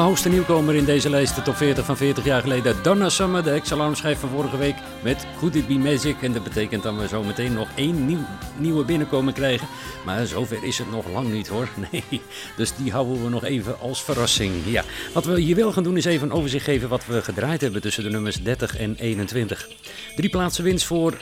hoogste nieuwkomer in deze lijst, de top 40 van 40 jaar geleden. Donna Summer, de ex-alarmschijf van vorige week met Could It Be Magic. En dat betekent dat we zo meteen nog één nieuw, nieuwe binnenkomen krijgen. Maar zover is het nog lang niet hoor. Nee, dus die houden we nog even als verrassing. Ja, wat we hier wel gaan doen is even een overzicht geven wat we gedraaid hebben tussen de nummers 30 en 21. Drie plaatsen winst voor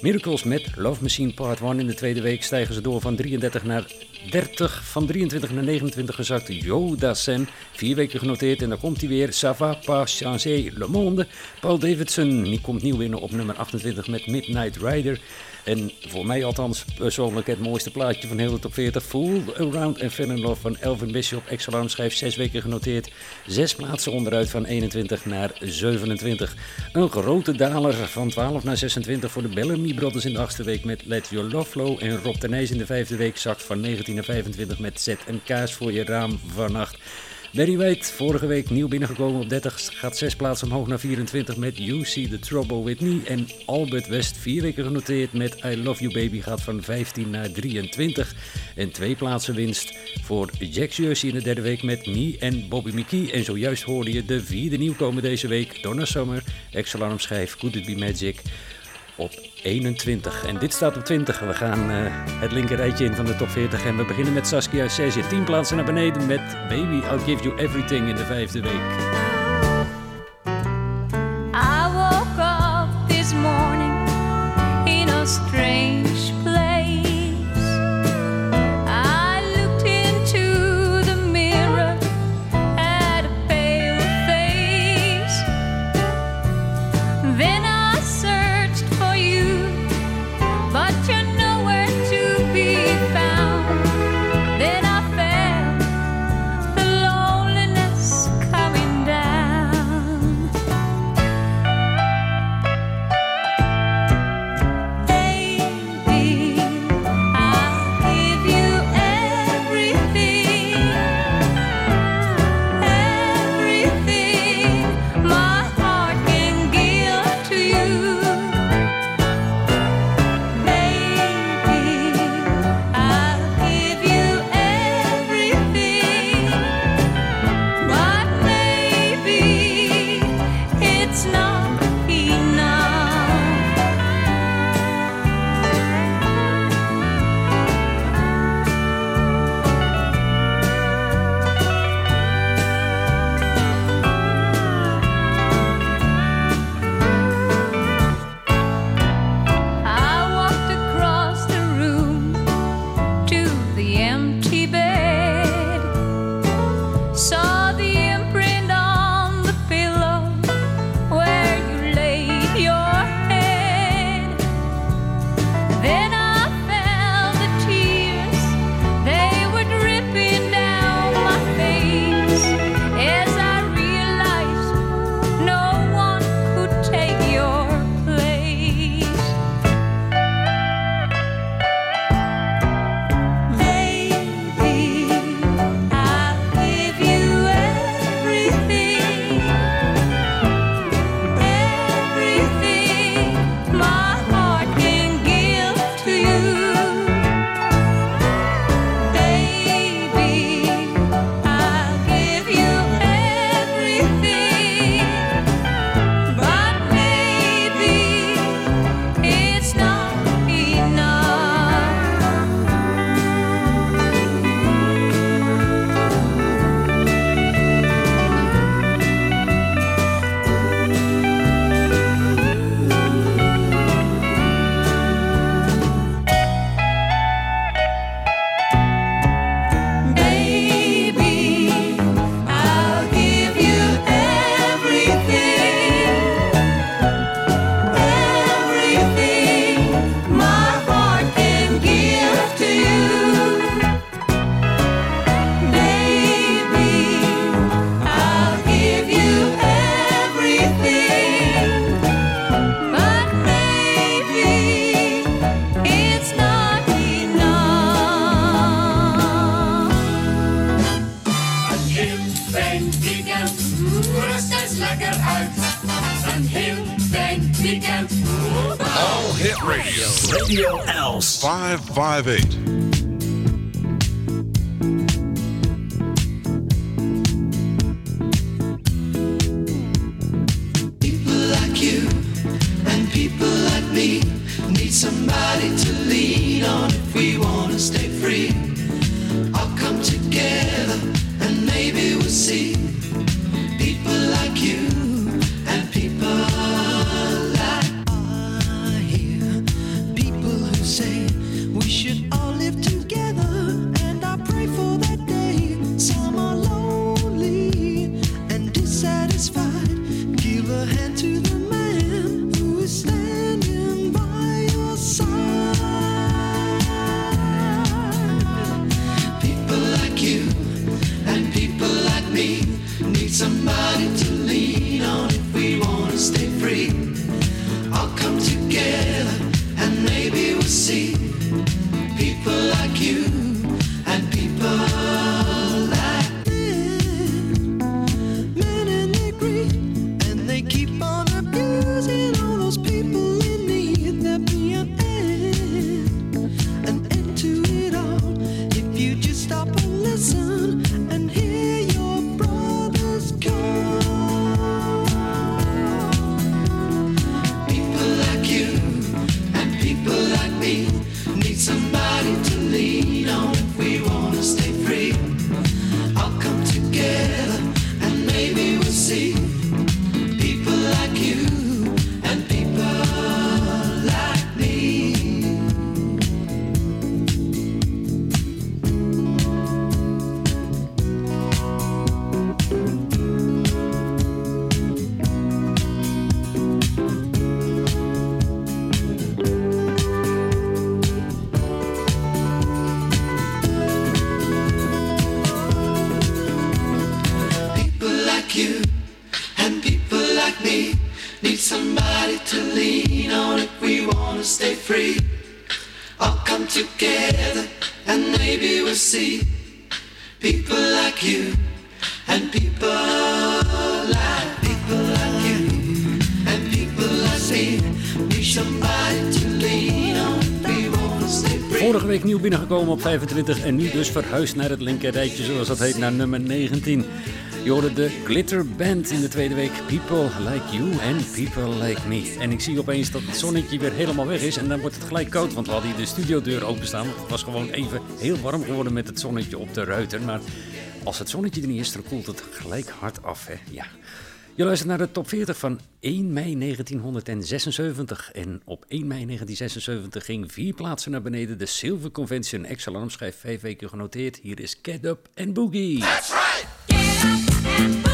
Miracles met Love Machine Part 1. In de tweede week stijgen ze door van 33 naar 30. Van 23 naar 29 gezakt. Yoda Sen. Vier weken genoteerd. En dan komt hij weer. Ça va pas le monde. Paul Davidson. Die komt nieuw binnen op nummer 28 met Midnight Rider. En voor mij althans persoonlijk het mooiste plaatje van heel de top 40. Fool Around and Fell in Love van Elvin Bishop. Ex-alarm schijf zes weken genoteerd. Zes plaatsen onderuit van 21 naar 27. Een grote daler van 12 naar 26 voor de Bellamy Brothers in de achtste week met Let Your Love Flow. En Rob Tenijs in de vijfde week zakt van 19 naar 25 met Zet een kaas voor je raam vannacht. Barry White, vorige week nieuw binnengekomen op 30, gaat 6 plaatsen omhoog naar 24 met You See The Trouble With Me. En Albert West, vier weken genoteerd met I Love You Baby, gaat van 15 naar 23. En twee plaatsen winst voor Jack Jersey in de derde week met Me en Bobby McKee. En zojuist hoorde je de vierde nieuwkomer deze week, Donna Summer, ex-alarm schijf Could It Be Magic op 21. En dit staat op 20. We gaan eh, het linkerrijtje in van de top 40. En we beginnen met Saskia Sesje. 10 plaatsen naar beneden met Baby I'll Give You Everything in de vijfde week. 558. 25 en nu dus verhuisd naar het linkerrijtje, zoals dat heet, naar nummer 19. Je hoorde de Glitter Band in de tweede week. People like you and people like me. En ik zie opeens dat het zonnetje weer helemaal weg is en dan wordt het gelijk koud. Want we hadden hier de studiodeur openstaan. Het was gewoon even heel warm geworden met het zonnetje op de ruiten. Maar als het zonnetje er niet is, dan koelt het gelijk hard af. Hè? Ja. Je luistert naar de top 40 van 1 mei 1976. En op 1 mei 1976 ging vier plaatsen naar beneden. De Silver Convention. Excellenum schrijft vijf weken genoteerd. Hier is Get Up and Boogie. That's right! That's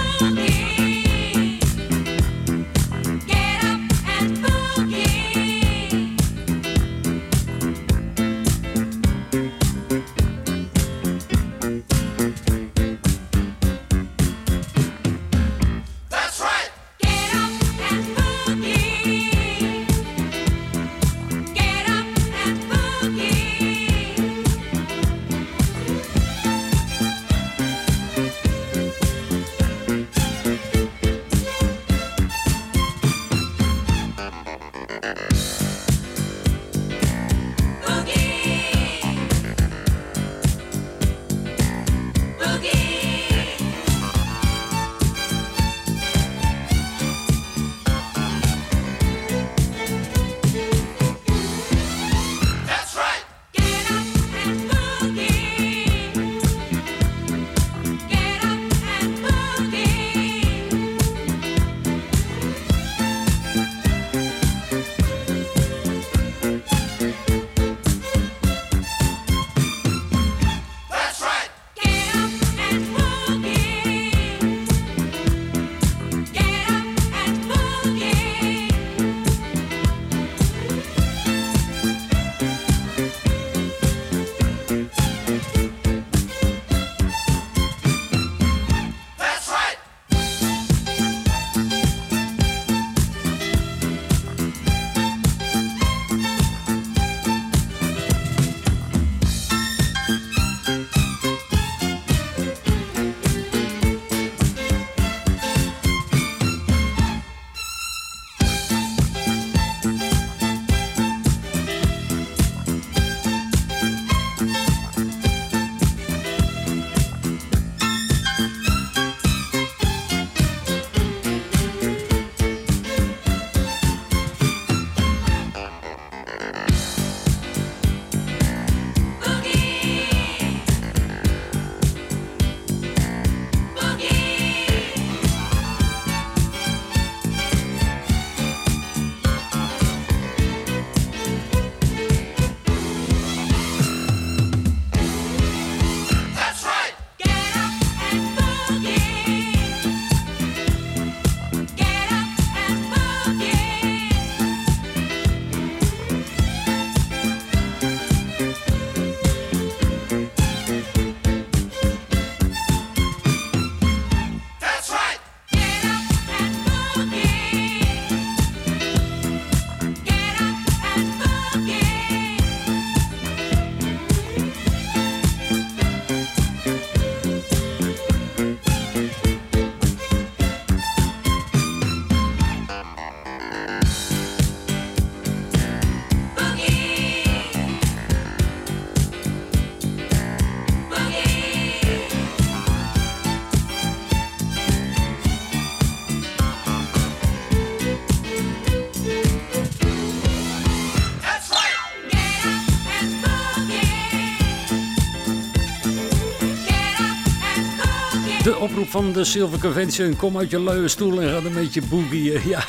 van de Silver Convention. Kom uit je luie stoel en ga een beetje boogieën. Ja,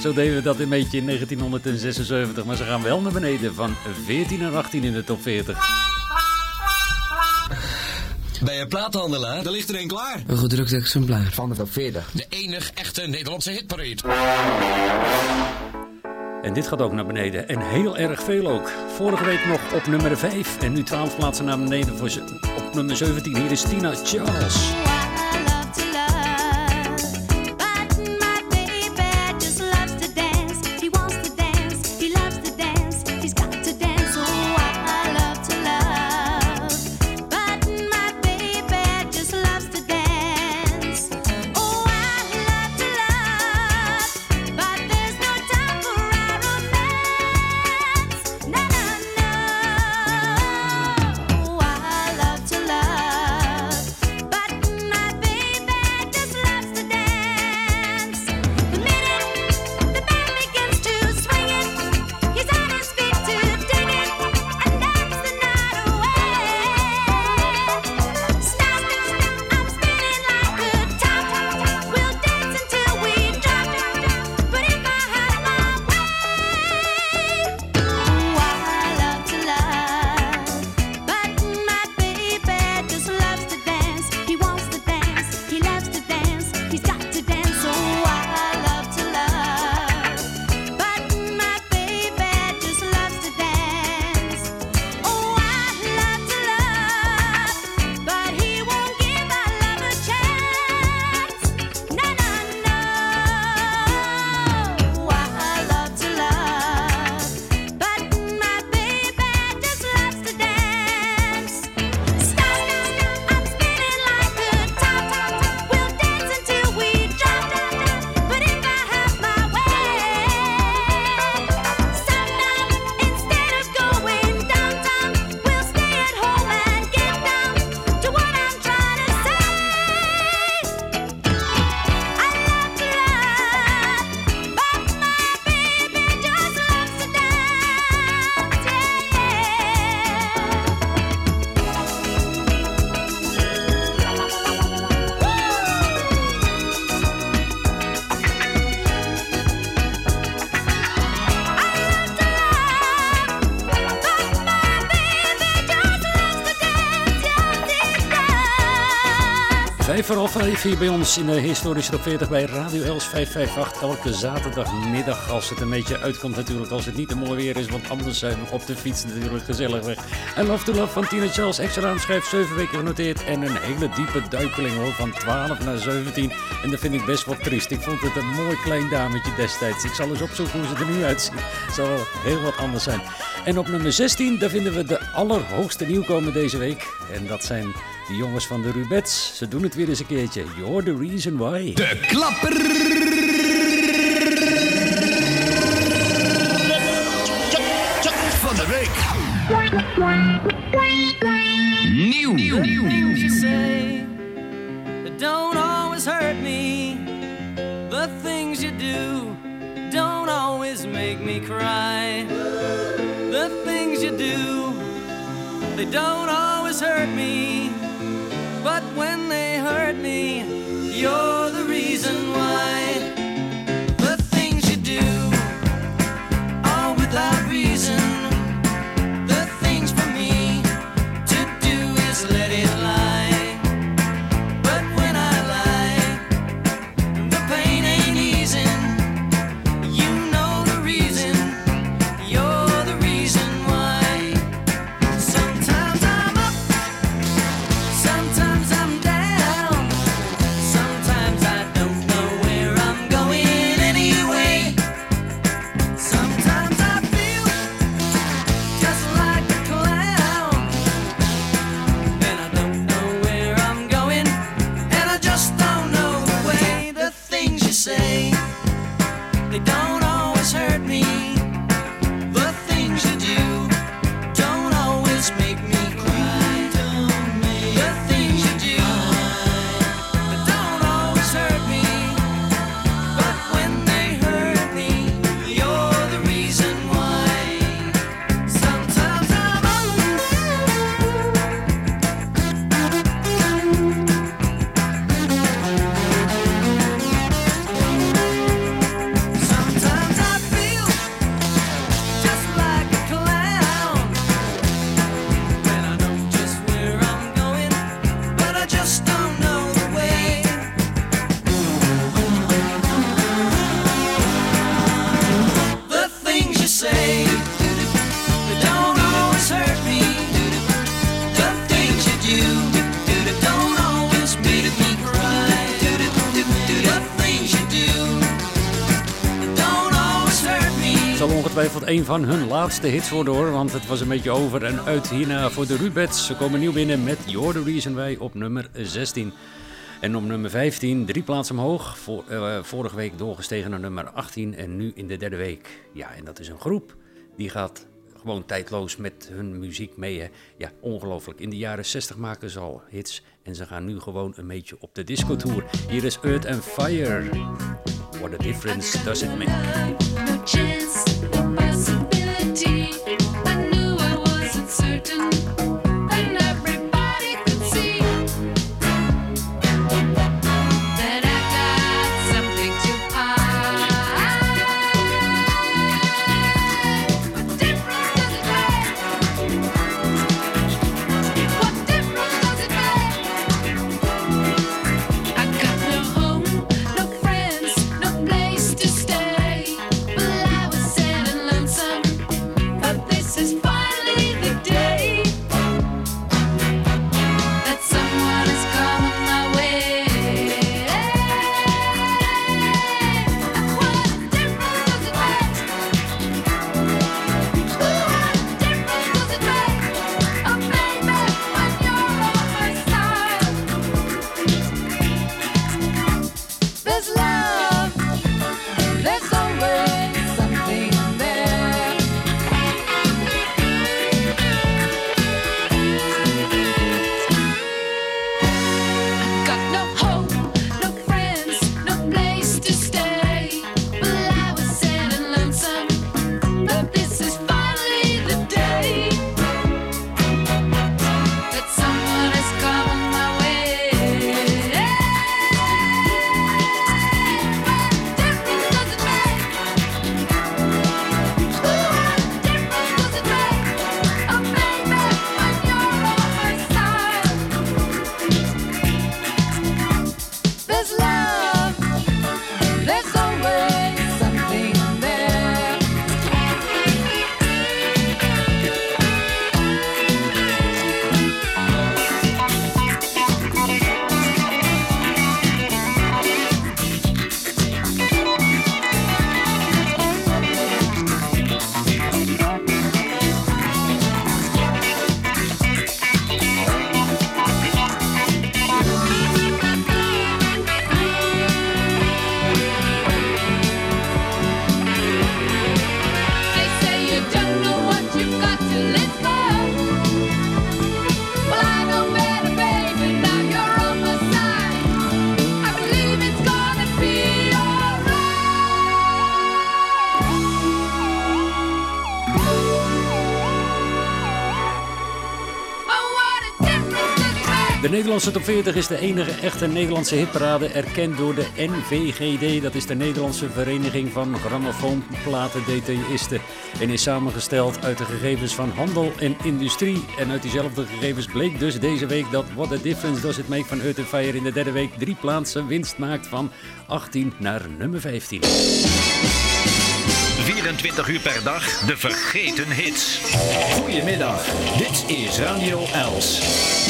zo deden we dat een beetje in 1976. Maar ze gaan wel naar beneden van 14 naar 18 in de top 40. Bij een plaathandelaar, daar ligt er een klaar. Een gedrukt exemplaar van de top 40. De enige echte Nederlandse hitparade. En dit gaat ook naar beneden. En heel erg veel ook. Vorige week nog op nummer 5. En nu 12 plaatsen naar beneden voor ze- op nummer 17. Hier is Tina Charles. Voor half vijf hier bij ons in de historische top 40 bij Radio Els 558. Elke zaterdagmiddag als het een beetje uitkomt natuurlijk. Als het niet te mooi weer is, want anders zijn we op de fiets natuurlijk gezellig weg. En Love to Love van Tina Charles. Extra aanschrijf, 7 weken genoteerd. En een hele diepe duikeling hoor, van 12 naar 17. En dat vind ik best wel triest. Ik vond het een mooi klein dametje destijds. Ik zal eens opzoeken hoe ze er nu uitzien. Het zal wel heel wat anders zijn. En op nummer 16, daar vinden we de allerhoogste nieuwkomer deze week. En dat zijn de jongens van de Rubets. Ze doen het weer eens een keertje. You're the reason why. De klapper van de week. Nieuw. things you say that don't always hurt me. The things you do don't always make me cry. They don't always hurt me. But when een van hun laatste hits worden hoor. Want het was een beetje over en uit hierna voor de Rubets. Ze komen nieuw binnen met You're the Reason Why op nummer 16. En op nummer 15, drie plaatsen omhoog. Voor, eh, vorige week doorgestegen naar nummer 18 en nu in de derde week. Ja, en dat is een groep die gaat gewoon tijdloos met hun muziek mee. Ja, ongelooflijk. In de jaren 60 maken ze al hits en ze gaan nu gewoon een beetje op de discotour. Hier is Earth and Fire. What a difference does it make? Nederlandse top 40 is de enige echte Nederlandse hitparade erkend door de NVGD. Dat is de Nederlandse Vereniging van Grammofoonplatendetailisten. En is samengesteld uit de gegevens van handel en industrie. En uit diezelfde gegevens bleek dus deze week dat What a Difference Does It Make van Fire in de derde week drie plaatsen winst maakt van 18 naar nummer 15. 24 uur per dag de vergeten hits. Goedemiddag, dit is Radio Els.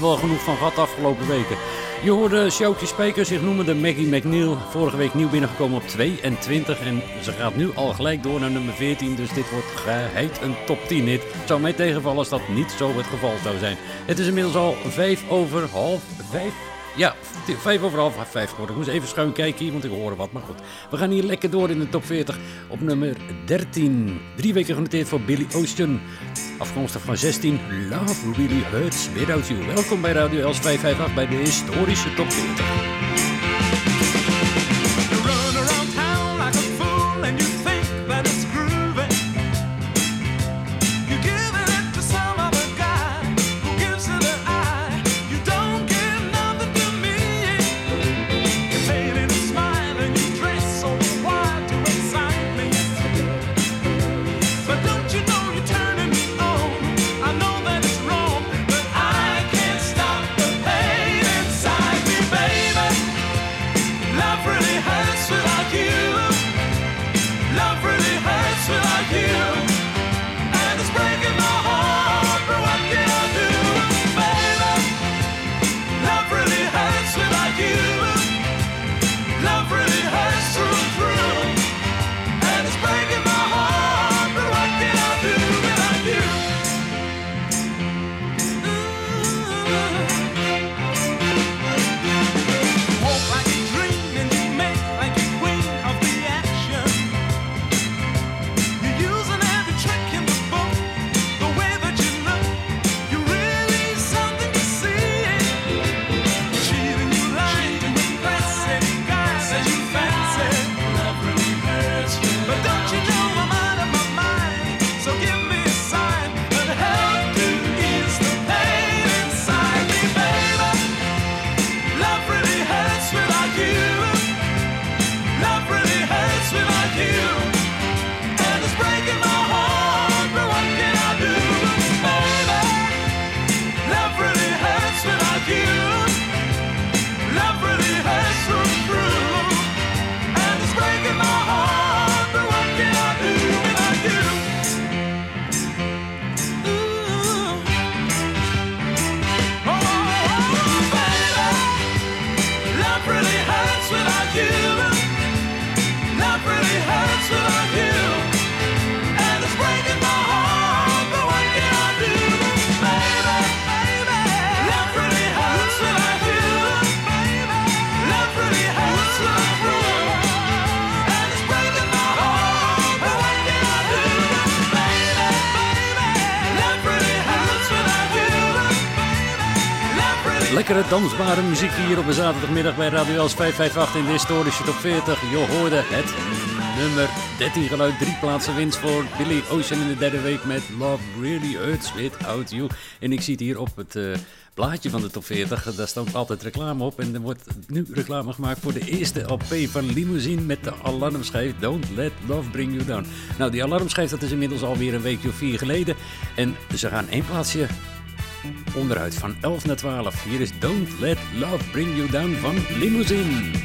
Wel genoeg van gehad de afgelopen weken. Je hoorde Showtje Speaker, zich noemen de Maggie McNeil. Vorige week nieuw binnengekomen op 22 en ze gaat nu al gelijk door naar nummer 14. Dus dit wordt geheid een top 10 hit. Het zou mij tegenvallen als dat niet zo het geval zou zijn. Het is inmiddels al 5 over half 5. Ja, vijf over half vijf geworden. Ik moest even schuin kijken hier, want ik hoor wat. Maar goed, we gaan hier lekker door in de top 40 op nummer 13. Drie weken genoteerd voor Billy Ocean. Afkomstig van 16, Love Really Hurts Without You. Welkom bij Radio Els 558 bij de historische top 40. Dansbare muziek hier op een zaterdagmiddag bij Radio Els 558 in de historische top 40. Je hoorde het nummer 13 geluid, drie plaatsen winst voor Billy Ocean in de derde week met Love Really Hurts Without You. En ik zie het hier op het eh, blaadje van de top 40, daar staat altijd reclame op. En er wordt nu reclame gemaakt voor de eerste LP van Limousine met de alarmschijf Don't Let Love Bring You Down. Nou, die alarmschijf dat is inmiddels alweer een weekje of vier geleden. En ze gaan één plaatsje onderuit van 11 naar 12. Hier is Don't Let Love Bring You Down van Limousine.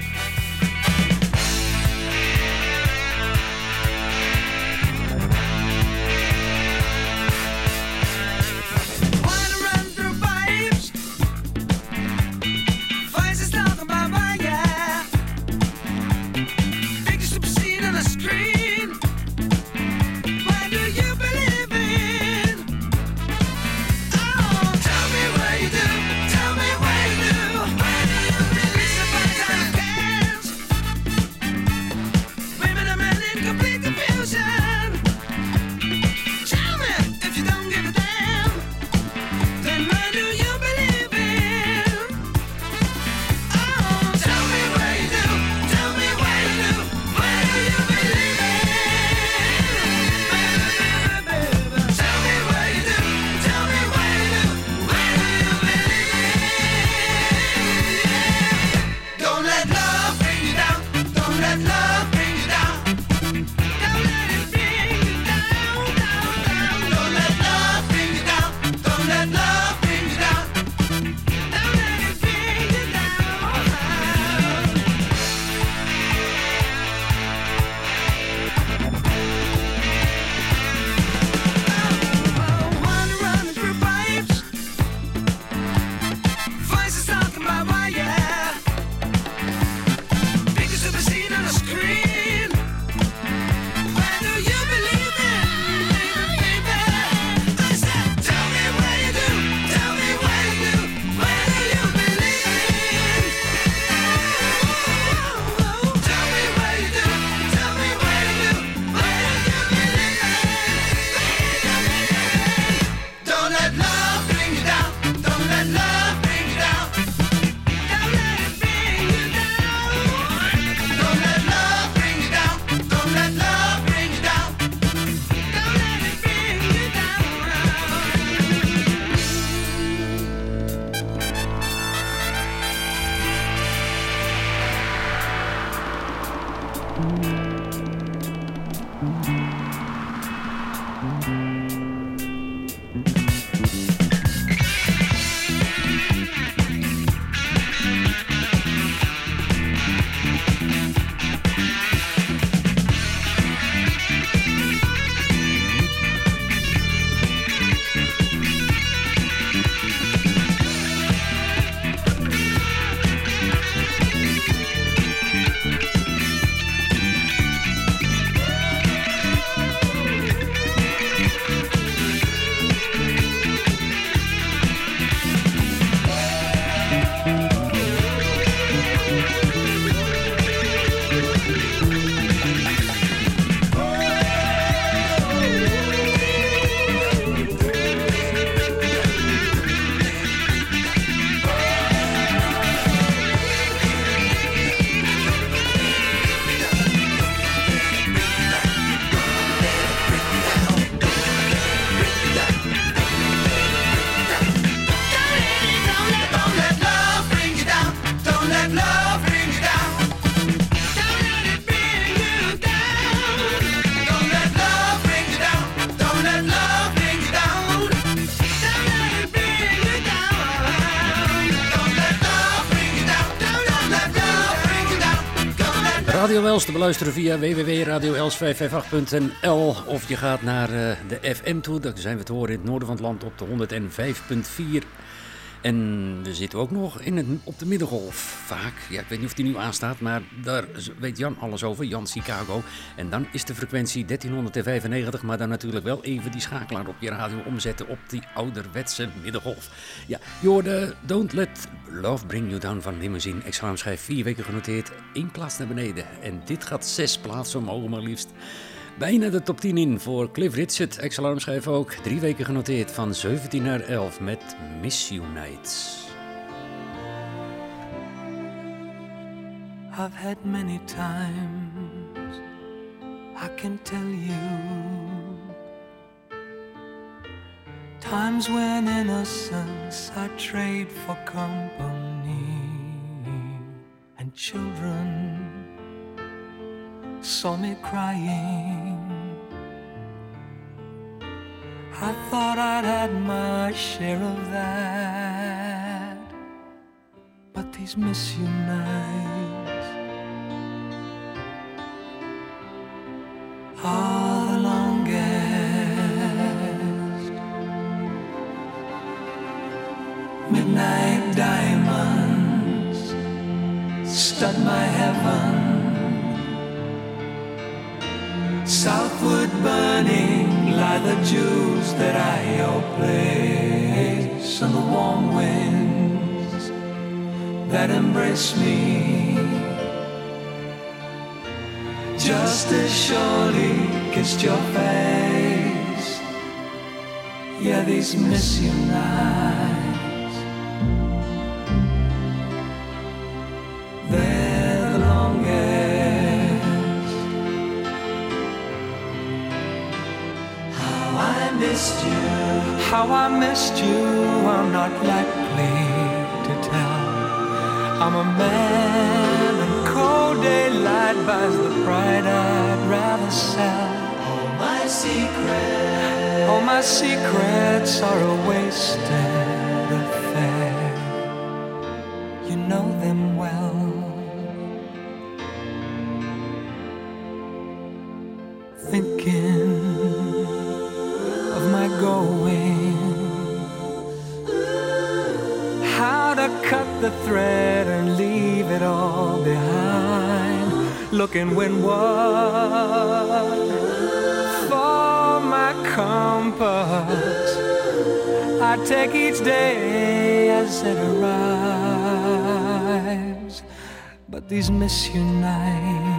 Te beluisteren via www.radioels558.nl of je gaat naar eh, de FM toe. Daar zijn we te horen in het noorden van het land op de 105.4. En we zitten ook nog in het, op de middengolf. Vaak. Ja, ik weet niet of die nu aanstaat, maar daar weet Jan alles over. Jan Chicago. En dan is de frequentie 1395, maar dan natuurlijk wel even die schakelaar op je radio omzetten op die ouderwetse middengolf. Ja, je hoorde Don't Let Love Bring You Down van Limousine. Schijf vier weken genoteerd, één plaats naar beneden. En dit gaat zes plaatsen omhoog maar liefst. Bijna de top 10 in voor Cliff Richard. Ex-alarmschijf ook. Drie weken genoteerd van 17 naar 11 met Miss You Nights. I've had many times, I can tell you. Times when innocence I trade for company, and children saw me crying. I thought I'd had my share of that, but these miss you Midnight diamonds stud my heaven. Southward burning lie the jewels that I owe place and the warm winds that embrace me. Just as surely kissed your face. Yeah, these miss you nights. How I missed you, I'm not likely to tell. I'm a man, and cold daylight buys the pride I'd rather sell. All my secrets, all my secrets are a wasted Looking windward for my compass. I take each day as it arrives. But these miss you nights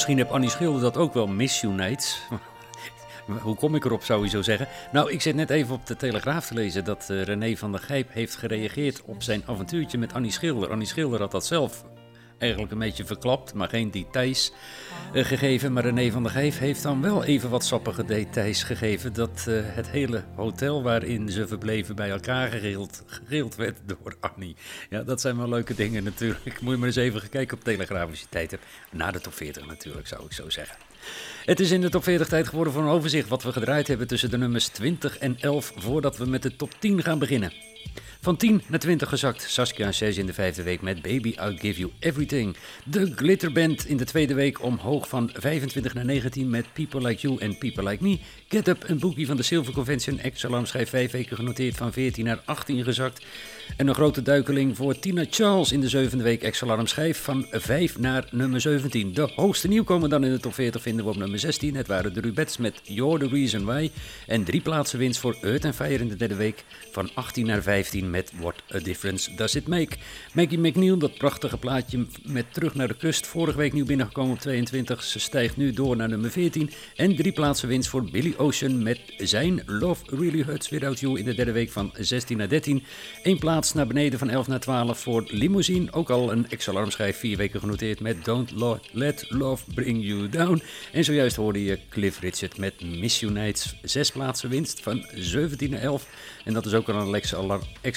Misschien heb Annie Schilder dat ook wel, Miss You Nights. Hoe kom ik erop, zou je zo zeggen? Nou, ik zit net even op de Telegraaf te lezen dat eh, René van der Gijp heeft gereageerd op zijn avontuurtje met Annie Schilder. Annie Schilder had dat zelf eigenlijk een beetje verklapt, maar geen details eh, gegeven. Maar René van der Gijp heeft dan wel even wat sappige details gegeven. Dat eh, het hele hotel waarin ze verbleven bij elkaar geregeld, geregeld werd door Annie. Ja, dat zijn wel leuke dingen natuurlijk. Moet je maar eens even kijken op Telegraaf als je tijd hebt. Na de top 40 natuurlijk, zou ik zo zeggen. Het is in de top 40 tijd geworden voor een overzicht wat we gedraaid hebben tussen de nummers 20 en 11 voordat we met de top 10 gaan beginnen. Van 10 naar 20 gezakt. Saskia 6 in de vijfde week met Baby I'll Give You Everything. De Glitterband in de tweede week omhoog van 25 naar 19 met People Like You and People Like Me. Get Up, een boekie van de Silver Convention. Ex-alarm schijf 5 weken genoteerd van 14 naar 18 gezakt. En een grote duikeling voor Tina Charles in de zevende week. Ex-alarm schijf van 5 naar nummer 17. De hoogste nieuwkomer dan in de top 40 vinden we op nummer 16. Het waren de Rubets met You're the Reason Why. En drie plaatsen winst voor Earth and Fire in de derde week van 18 naar 15 met What a Difference Does It Make. Maggie McNeil, dat prachtige plaatje met Terug naar de Kust. Vorige week nieuw binnengekomen op 22. Ze stijgt nu door naar nummer 14. En drie plaatsen winst voor Billy Ocean met zijn Love Really Hurts Without You in de derde week van 16 naar 13. Eén plaats naar beneden van 11 naar 12 voor Limousine. Ook al een ex-alarmschijf, vier weken genoteerd met Don't Let Love Bring You Down. En zojuist hoorde je Cliff Richard met Miss Unites. Zes plaatsen winst van 17 naar 11. En dat is ook al een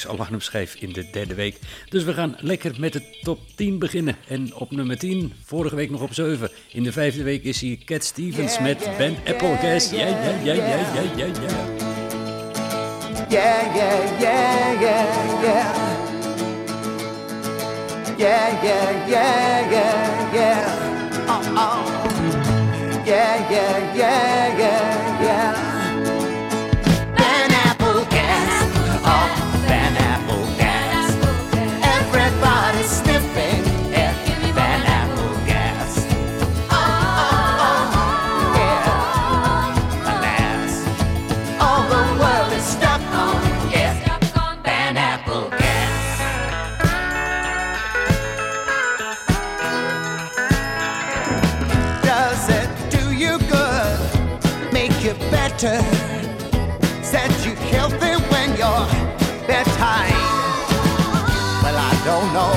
ex-alarm- ex-alarmschijf in de derde week. Dus we gaan lekker met de top 10 beginnen. En op nummer 10, vorige week nog op 7. In de vijfde week is hier Cat Stevens met Ben Applegas. Ja, ja, ja, ja, ja, ja, ja. Yeah, yeah, yeah, yeah, yeah. Yeah, yeah, yeah, yeah, yeah. Uh, uh. Yeah, yeah, yeah, yeah, yeah. You better? Set you healthy when you're bedtime? Well, I don't know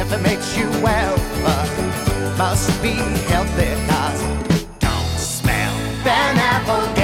if it makes you well, but must be healthy cause don't smell Van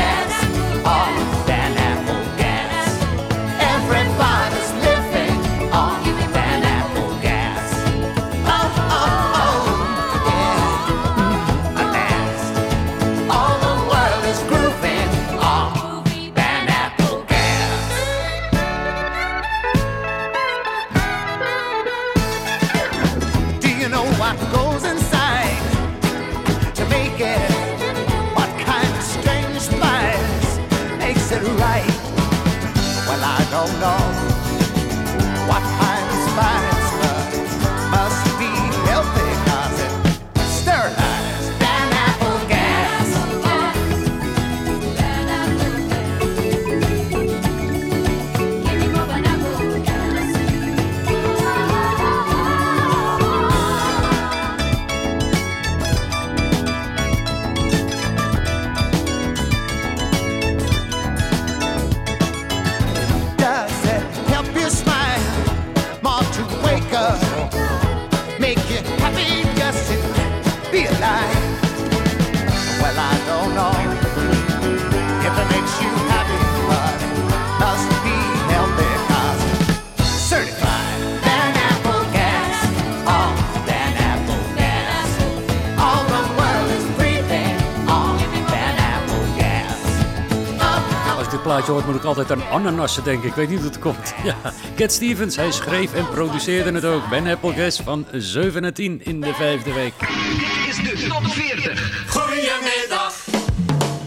ik altijd aan ananassen denken. Ik weet niet hoe het komt. Ja, Cat Stevens, hij schreef en produceerde het ook. Ben Applegas van 7 naar 10 in de vijfde week. Dit is de top 40. Goedemiddag.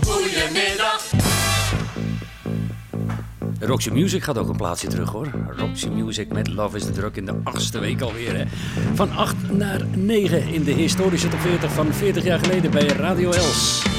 Goedemiddag. Roxy Music gaat ook een plaatsje terug hoor. Roxy Music met Love is the Drug in de achtste week alweer. Hè. Van 8 naar 9 in de historische top 40 van 40 jaar geleden bij Radio Els.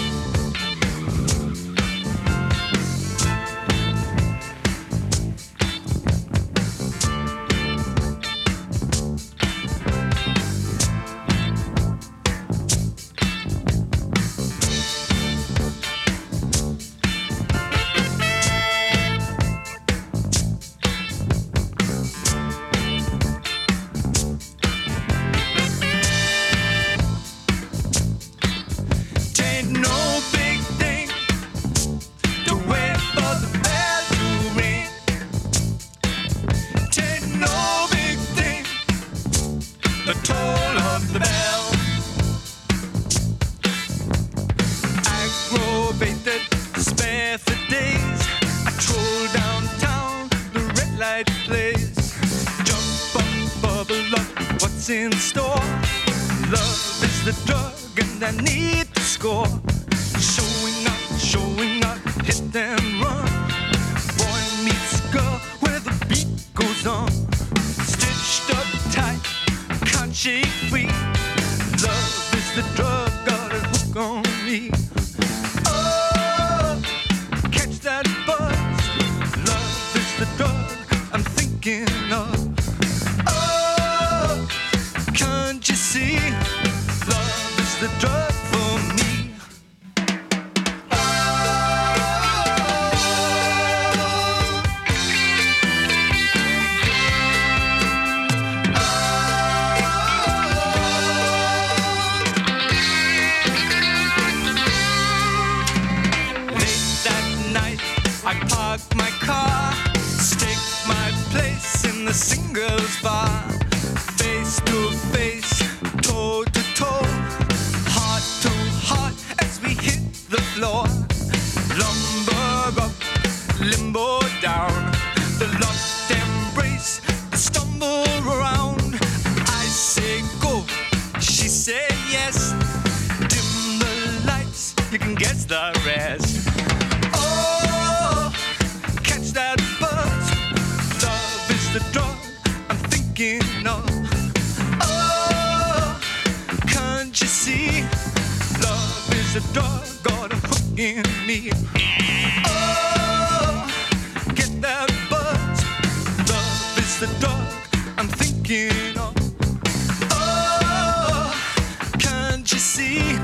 See?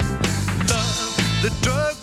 Love, the drug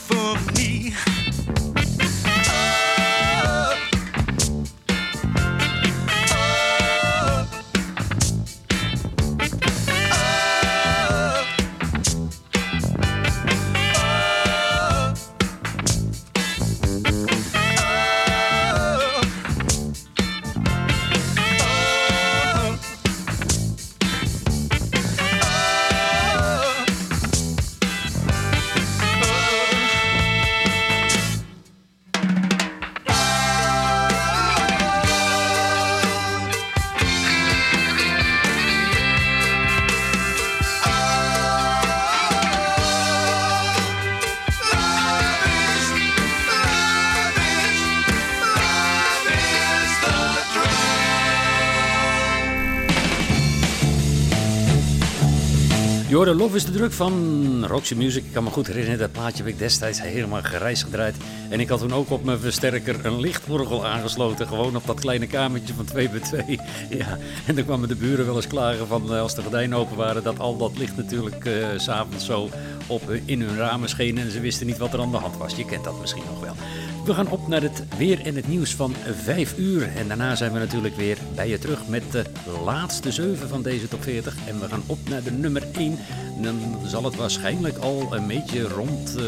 Jorde Love is de druk van Roxy Music. Ik kan me goed herinneren, dat plaatje heb ik destijds helemaal gereisd gedraaid. En ik had toen ook op mijn versterker een lichtorgel aangesloten. Gewoon op dat kleine kamertje van 2 bij 2 Ja, en dan kwamen de buren wel eens klagen van eh, als de gordijnen open waren... dat al dat licht natuurlijk s s'avonds zo op, eh, in hun ramen scheen. En ze wisten niet wat er aan de hand was. Je kent dat misschien nog wel. We gaan op naar het weer en het nieuws van 5 uur. En daarna zijn we natuurlijk weer bij je terug met de laatste 7 van deze top 40. En we gaan op naar de nummer 1. Dan zal het waarschijnlijk al een beetje rond eh,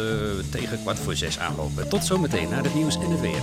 tegen kwart voor 6 aanlopen. Tot zometeen naar het nieuws en het weer.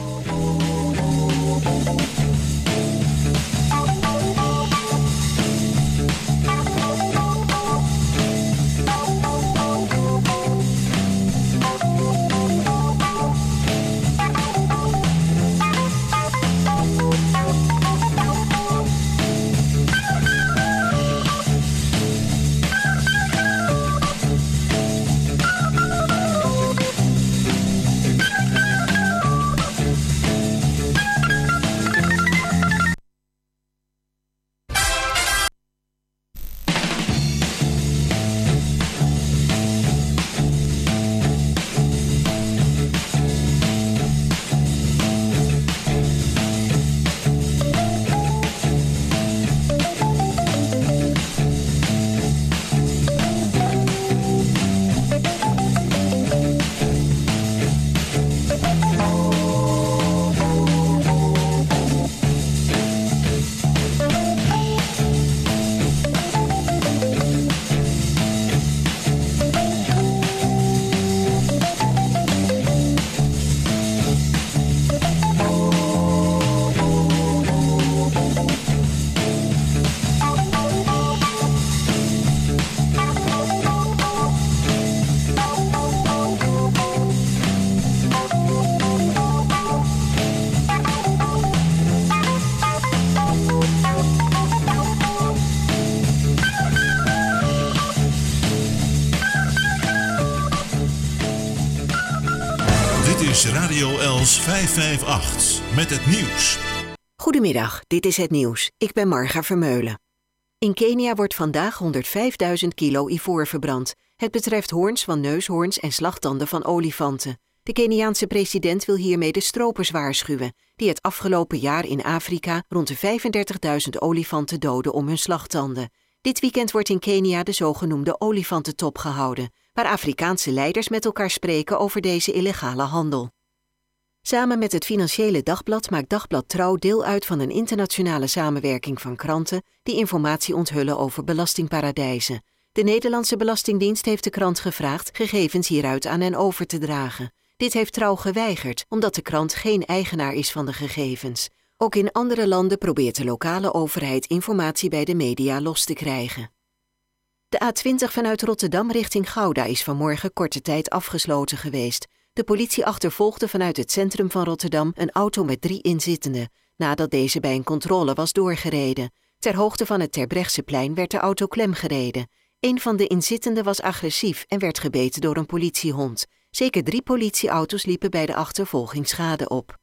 558 met het nieuws. Goedemiddag, dit is het nieuws. Ik ben Marga Vermeulen. In Kenia wordt vandaag 105.000 kilo ivoor verbrand. Het betreft hoorns van neushoorns en slagtanden van olifanten. De Keniaanse president wil hiermee de stropers waarschuwen, die het afgelopen jaar in Afrika rond de 35.000 olifanten doden om hun slagtanden. Dit weekend wordt in Kenia de zogenoemde olifantentop gehouden, waar Afrikaanse leiders met elkaar spreken over deze illegale handel. Samen met het Financiële Dagblad maakt Dagblad Trouw deel uit van een internationale samenwerking van kranten die informatie onthullen over belastingparadijzen. De Nederlandse Belastingdienst heeft de krant gevraagd gegevens hieruit aan hen over te dragen. Dit heeft Trouw geweigerd, omdat de krant geen eigenaar is van de gegevens. Ook in andere landen probeert de lokale overheid informatie bij de media los te krijgen. De A20 vanuit Rotterdam richting Gouda is vanmorgen korte tijd afgesloten geweest. De politie achtervolgde vanuit het centrum van Rotterdam een auto met drie inzittenden, nadat deze bij een controle was doorgereden. Ter hoogte van het Terbrechtseplein werd de auto klemgereden. Een van de inzittenden was agressief en werd gebeten door een politiehond. Zeker drie politieauto's liepen bij de achtervolging schade op.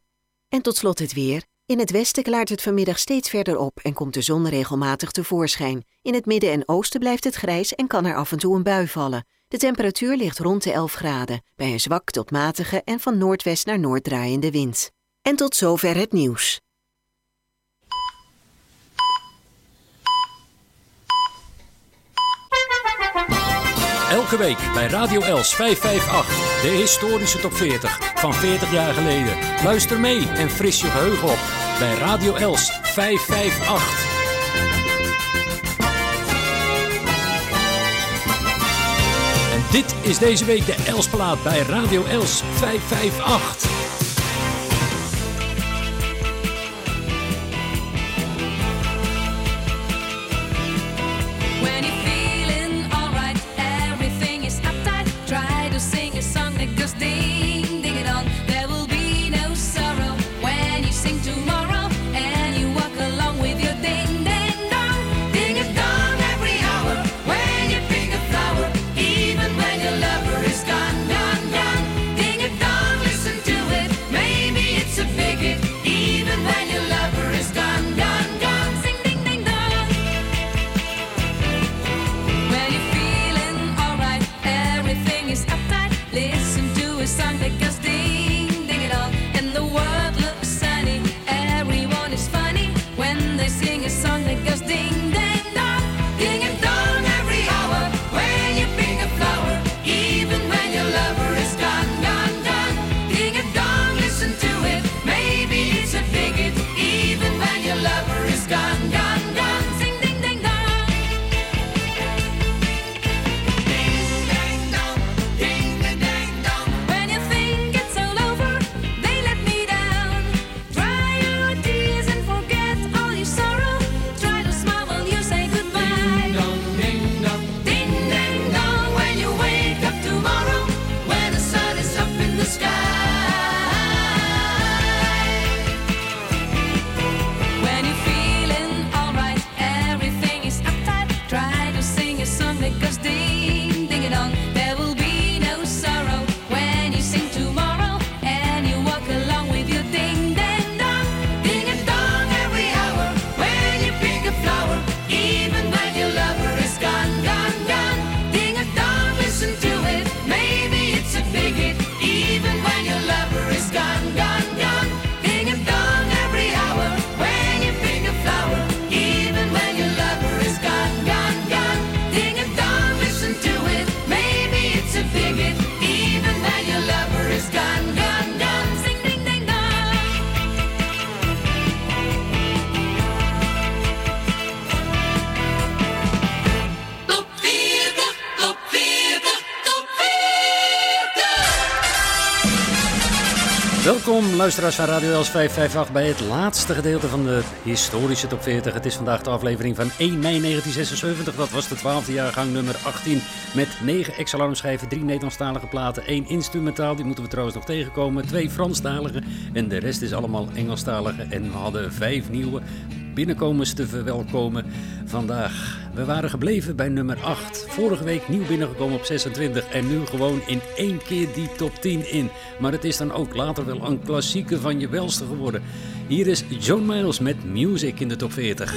En tot slot het weer. In het westen klaart het vanmiddag steeds verder op en komt de zon regelmatig tevoorschijn. In het midden en oosten blijft het grijs en kan er af en toe een bui vallen. De temperatuur ligt rond de 11 graden, bij een zwak tot matige en van noordwest naar noord draaiende wind. En tot zover het nieuws. Elke week bij Radio Els 558, de historische top 40 van 40 jaar geleden. Luister mee en fris je geheugen op bij Radio Els 558. Dit is deze week de Elsplaat bij Radio Els 558. Luisteraars van Radio Els 558 bij het laatste gedeelte van de historische top 40. Het is vandaag de aflevering van 1 mei 1976. Dat was de 12e jaargang nummer 18 met 9 ex-alarmschijven, 3 Nederlandstalige platen, 1 instrumentaal, die moeten we trouwens nog tegenkomen, 2 Franstalige en de rest is allemaal Engelstalige. En we hadden 5 nieuwe binnenkomers te verwelkomen vandaag. We waren gebleven bij nummer 8. Vorige week nieuw binnengekomen op 26 en nu gewoon in één keer die top 10 in. Maar het is dan ook later wel een klassieke van je welste geworden. Hier is John Miles met Music in de top 40.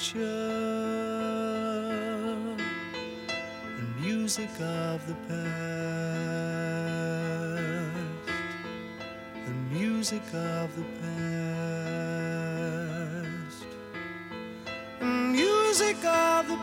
Future, and music of the past, and music of the past, and music of the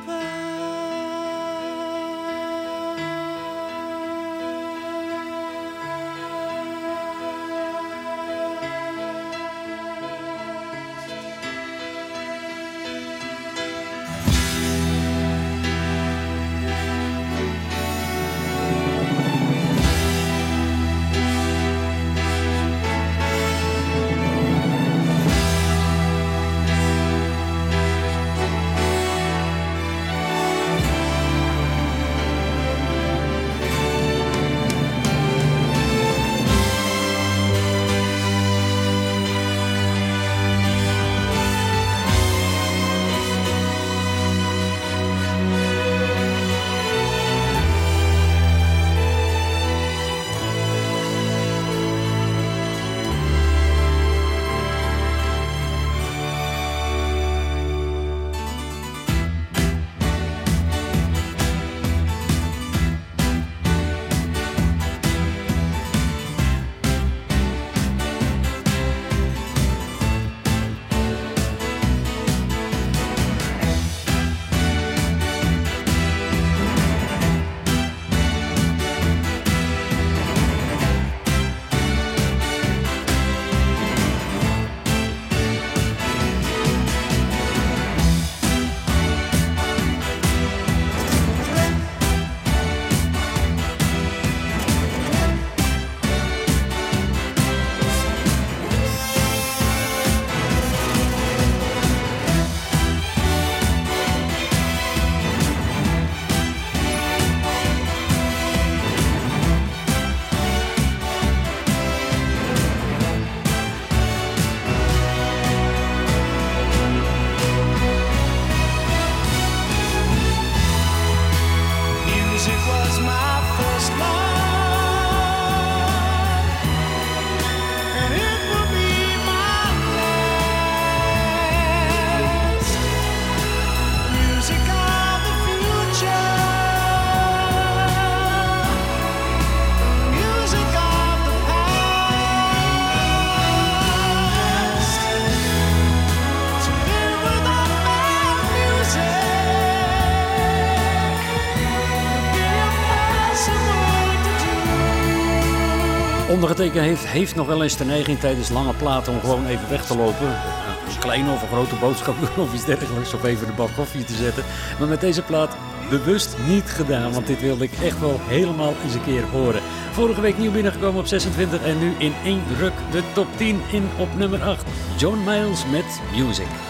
Ondergetekend heeft, heeft nog wel eens de neiging tijdens lange platen om gewoon even weg te lopen. Een kleine of een grote boodschap of iets dergelijks. Of even de bak koffie te zetten. Maar met deze plaat bewust niet gedaan. Want dit wilde ik echt wel helemaal eens een keer horen. Vorige week nieuw binnengekomen op 26 en nu in één ruk de top 10 in op nummer 8. John Miles met Music.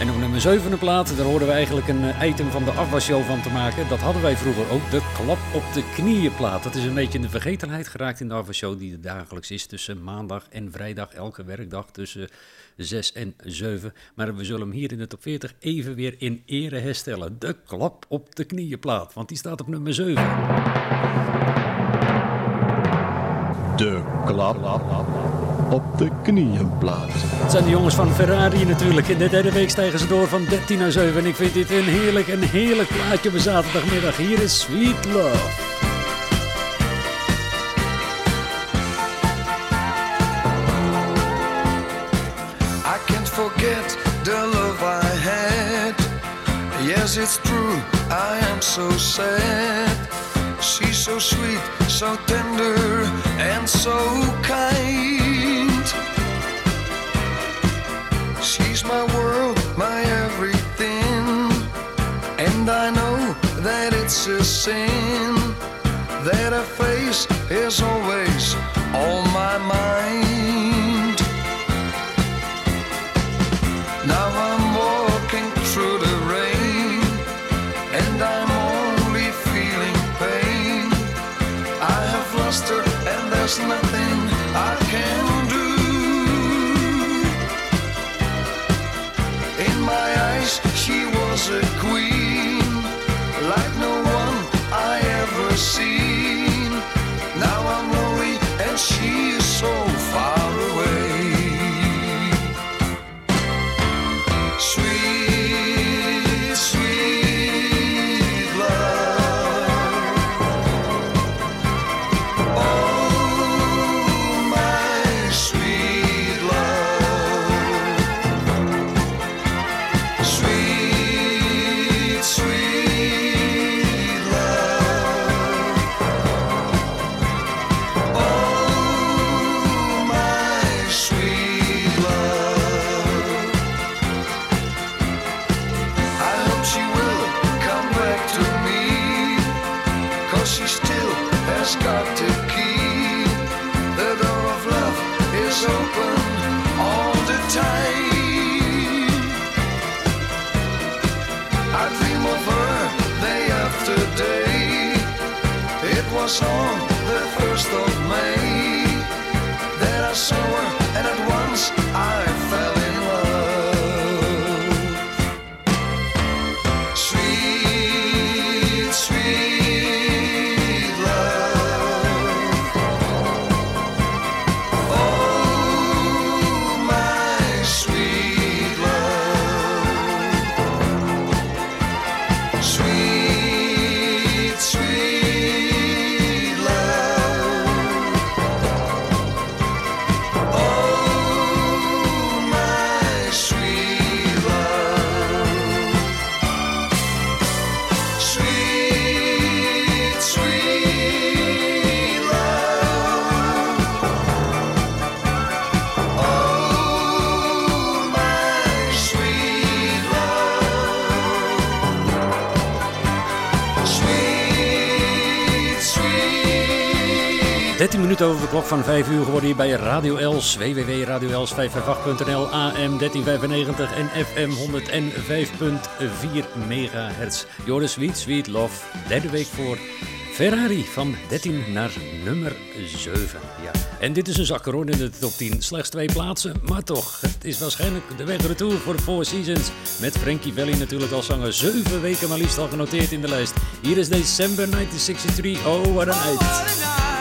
En op nummer 7 plaat, daar hoorden we eigenlijk een eh, item van de afwasshow van te maken. Dat hadden wij vroeger ook, de klap op de knieën plaat. Dat is een beetje in de vergetelheid geraakt in de afwasshow die er dagelijks is tussen maandag en vrijdag, elke werkdag tussen 6 en 7. Maar we zullen hem hier in de top 40 even weer in ere herstellen. De klap op de knieën plaat, want die staat op nummer 7. De klap op de knieënplaat. Het zijn de jongens van Ferrari natuurlijk. In de derde week stijgen ze door van 13 naar 7. En ik vind dit een heerlijk, een heerlijk plaatje op een zaterdagmiddag. Hier is Sweet Love. I can't forget the love I had. Yes, it's true, I am so sad. She's so sweet, so tender, and so kind. She's my world, my everything. And I know that it's a sin that her face is always on my mind. Now I'm walking through the rain, and I'm only feeling pain. I have lost her, and there's nothing was a queen, like no one I ever seen. Sweet 13 minuten over de klok van 5 uur geworden hier bij Radio Els. www.radioels558.nl, AM 1395 en FM 105.4 megahertz. Joris Sweet, Sweet Love. Derde week voor Ferrari van 13 naar nummer 7. Ja. En dit is een zakkeroen in de top 10. Slechts twee plaatsen, maar toch. Het is waarschijnlijk de weg retour voor Four Seasons. Met Frankie Valli natuurlijk als zanger. Zeven weken maar liefst al genoteerd in de lijst. Hier is December 1963. Oh, what a night.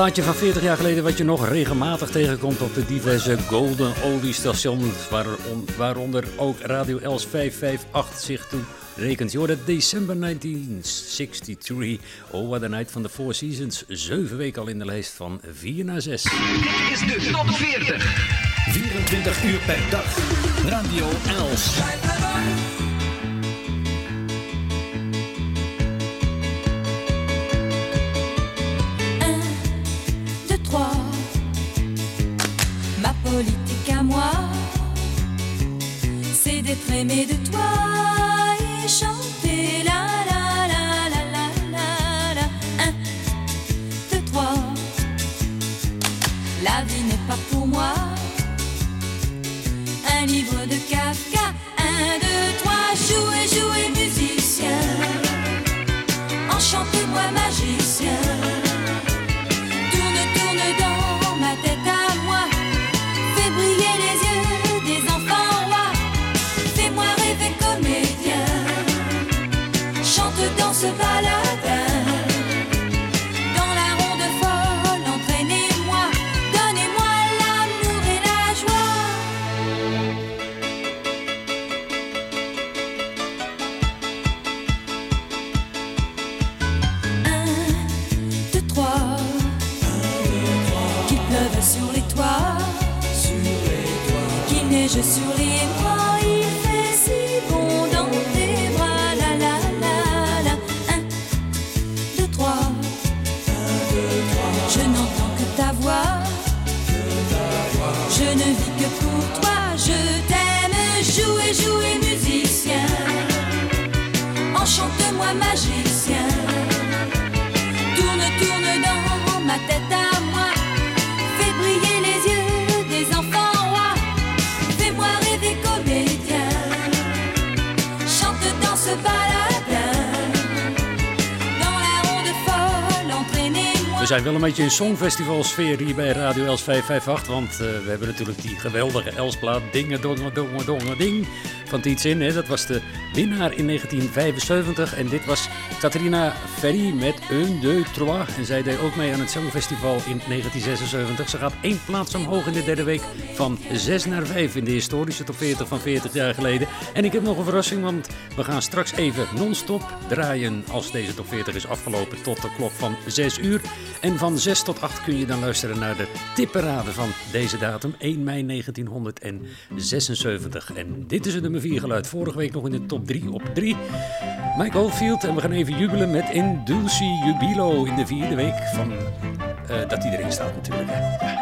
Plaatje van 40 jaar geleden wat je nog regelmatig tegenkomt op de diverse golden oliestations, waaron- waaronder ook Radio Els 558 zich toe rekent. Je hoort het december 1963. Oh, what a night van de Four Seasons. Zeven weken al in de lijst van 4 naar 6. Dit is de top 40. 24 uur per dag. Radio Els. Een beetje in songfestivalsfeer hier bij Radio Els 558. Want eh, we hebben natuurlijk die geweldige Elsplaat Dingen Dongen Dongen Dongen Ding van Tiet Zin. Hè. Dat was de winnaar in 1975. En dit was Catharina Ferry met Un, Deux, Trois. En zij deed ook mee aan het Songfestival in 1976. Ze gaat één plaats omhoog in de derde week van 6 naar 5 in de historische top 40 van 40 jaar geleden. En ik heb nog een verrassing, want we gaan straks even non-stop draaien als deze top 40 is afgelopen tot de klok van 6 uur. En van 6 tot 8 kun je dan luisteren naar de tipperaden van deze datum, 1 mei 1976. En dit is het nummer 4 geluid, vorige week nog in de top 3 op 3. Mike Oldfield en we gaan even jubelen met In Dulci Jubilo in de vierde week van eh, dat erin staat natuurlijk. Hè.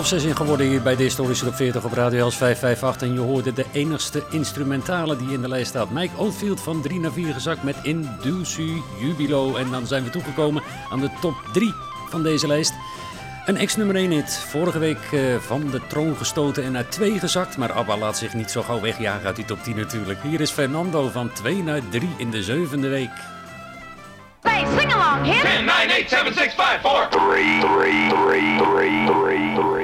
Half zes in geworden hier bij de historische top 40 op Radio Els 558. En je hoorde de enigste instrumentale die in de lijst staat. Mike Oldfield van 3 naar 4 gezakt met Induci Jubilo. En dan zijn we toegekomen aan de top 3 van deze lijst. Een ex-nummer 1 hit. Vorige week eh, van de troon gestoten en naar 2 gezakt. Maar ABBA laat zich niet zo gauw wegjagen uit die top 10 natuurlijk. Hier is Fernando van 2 naar 3 in de zevende week. Hey, sing along, hit 10, 9, 8, 7, 6, 5, 4, 3, 3, 3, 3, 3, 3.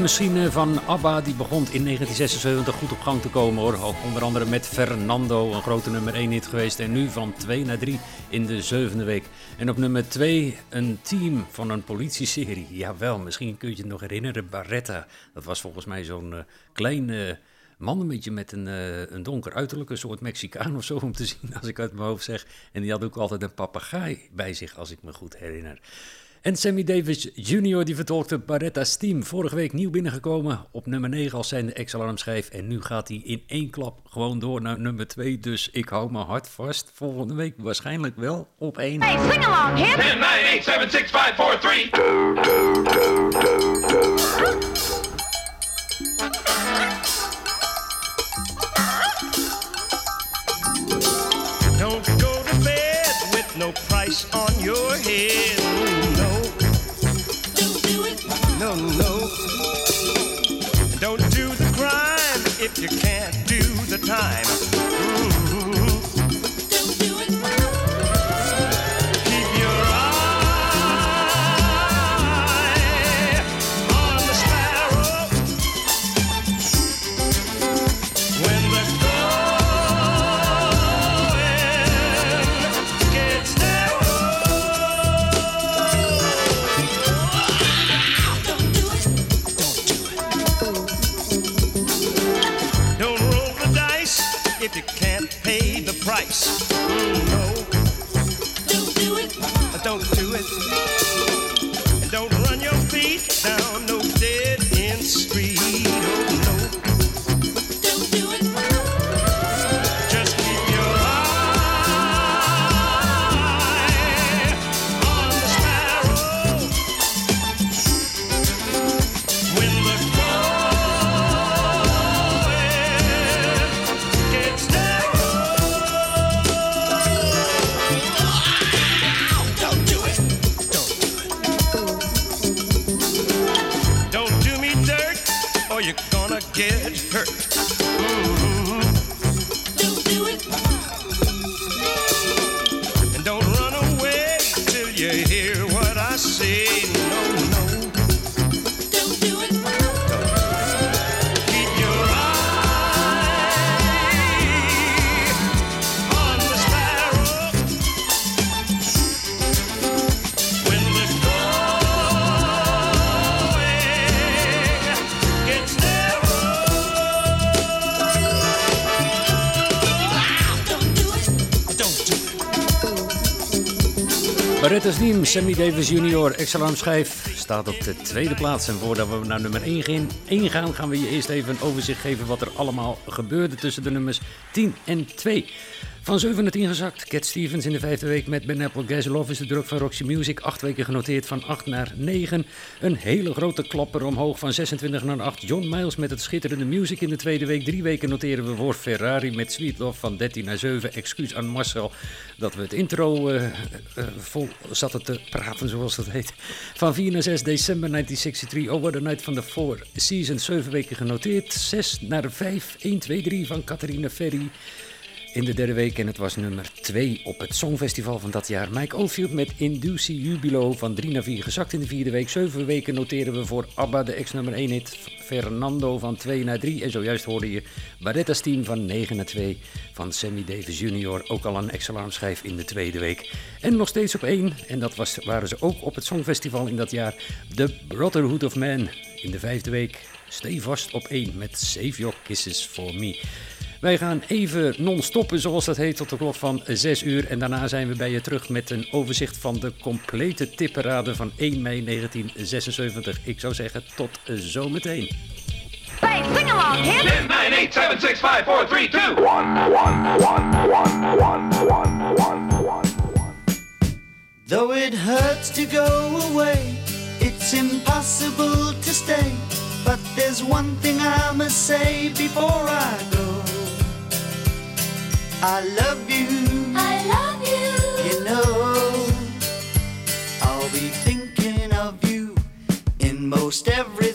Hitmachine van ABBA die begon in 1976 goed op gang te komen hoor. Onder andere met Fernando, een grote nummer 1 hit geweest. En nu van 2 naar 3 in de zevende week. En op nummer 2 een team van een politieserie. Jawel, misschien kun je het nog herinneren. Barretta, dat was volgens mij zo'n eh, klein... eh, man een beetje met een, eh, een donker uiterlijk, een soort Mexicaan of zo om te zien, als ik uit mijn hoofd zeg. En die had ook altijd een papegaai bij zich, als ik me goed herinner. En Sammy Davis Jr. die vertolkte Paretta's Team. Vorige week nieuw binnengekomen op nummer 9 als zijn de X-alarm schijf. En nu gaat hij in één klap gewoon door naar nummer 2. Dus ik hou mijn hart vast. Volgende week waarschijnlijk wel op 1. Hey, sing along, hip! 10, 9, 8, 7, 6, 5, 4, 3. Do, do, do, do, do. Don't go to bed with no price on your head. No, no. Don't do the crime if you can't do the time. Don't do it. Barretta's Team, Sammy Davis Jr. Extra schijf staat op de tweede plaats. En voordat we naar nummer 1 gaan, 1 gaan, gaan we je eerst even een overzicht geven wat er allemaal gebeurde tussen de nummers 10 en 2. Van 7 naar 10 gezakt. Cat Stevens in de vijfde week met Ben Apple. Gasolov is de druk van Roxy Music. Acht weken genoteerd van 8 naar 9. Een hele grote klapper omhoog van 26 naar 8. John Miles met het schitterende Music in de tweede week. Drie weken noteren we voor Ferrari met Sweet Love van 13 naar 7. Excuus aan Marcel dat we het intro eh, eh, vol zaten te praten, zoals dat heet. Van 4 naar 6 december 1963. Over the Night van de Four Seasons. 7 weken genoteerd. 6 naar 5. 1, 2, 3 van Catharina Ferry in de derde week en het was nummer 2 op het Songfestival van dat jaar. Mike Oldfield met Inducie Jubilo van 3 naar 4 gezakt in de vierde week. 7 weken noteren we voor ABBA, de ex-nummer 1 hit. Fernando van 2 naar 3 en zojuist hoorde je Barretta's team van 9 naar 2 van Sammy Davis Jr. Ook al een ex-alarmschijf in de tweede week. En nog steeds op 1 en dat was, waren ze ook op het Songfestival in dat jaar. The Brotherhood of Man in de vijfde week. Stevast op 1 met Save Your Kisses For Me. Wij gaan even non-stoppen, zoals dat heet, tot de klok van 6 uur. En daarna zijn we bij je terug met een overzicht van de complete tipperade van 1 mei 1976. Ik zou zeggen, tot zometeen. Hey, sing along, hip! 10, 9, 8, 7, 6, 5, 4, 3, 2. 1, 1, 1, 1, 1, 1, 1, 1. Though it hurts to go away, it's impossible to stay. But there's one thing I must say before I go. I love you. I love you. You know, I'll be thinking of you in most everything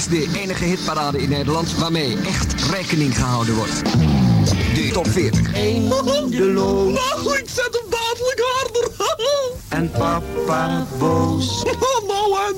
is de enige hitparade in Nederland waarmee echt rekening gehouden wordt. De top 40. De loon. Nou, ik zet hem dadelijk harder. En papa boos. Mouwen.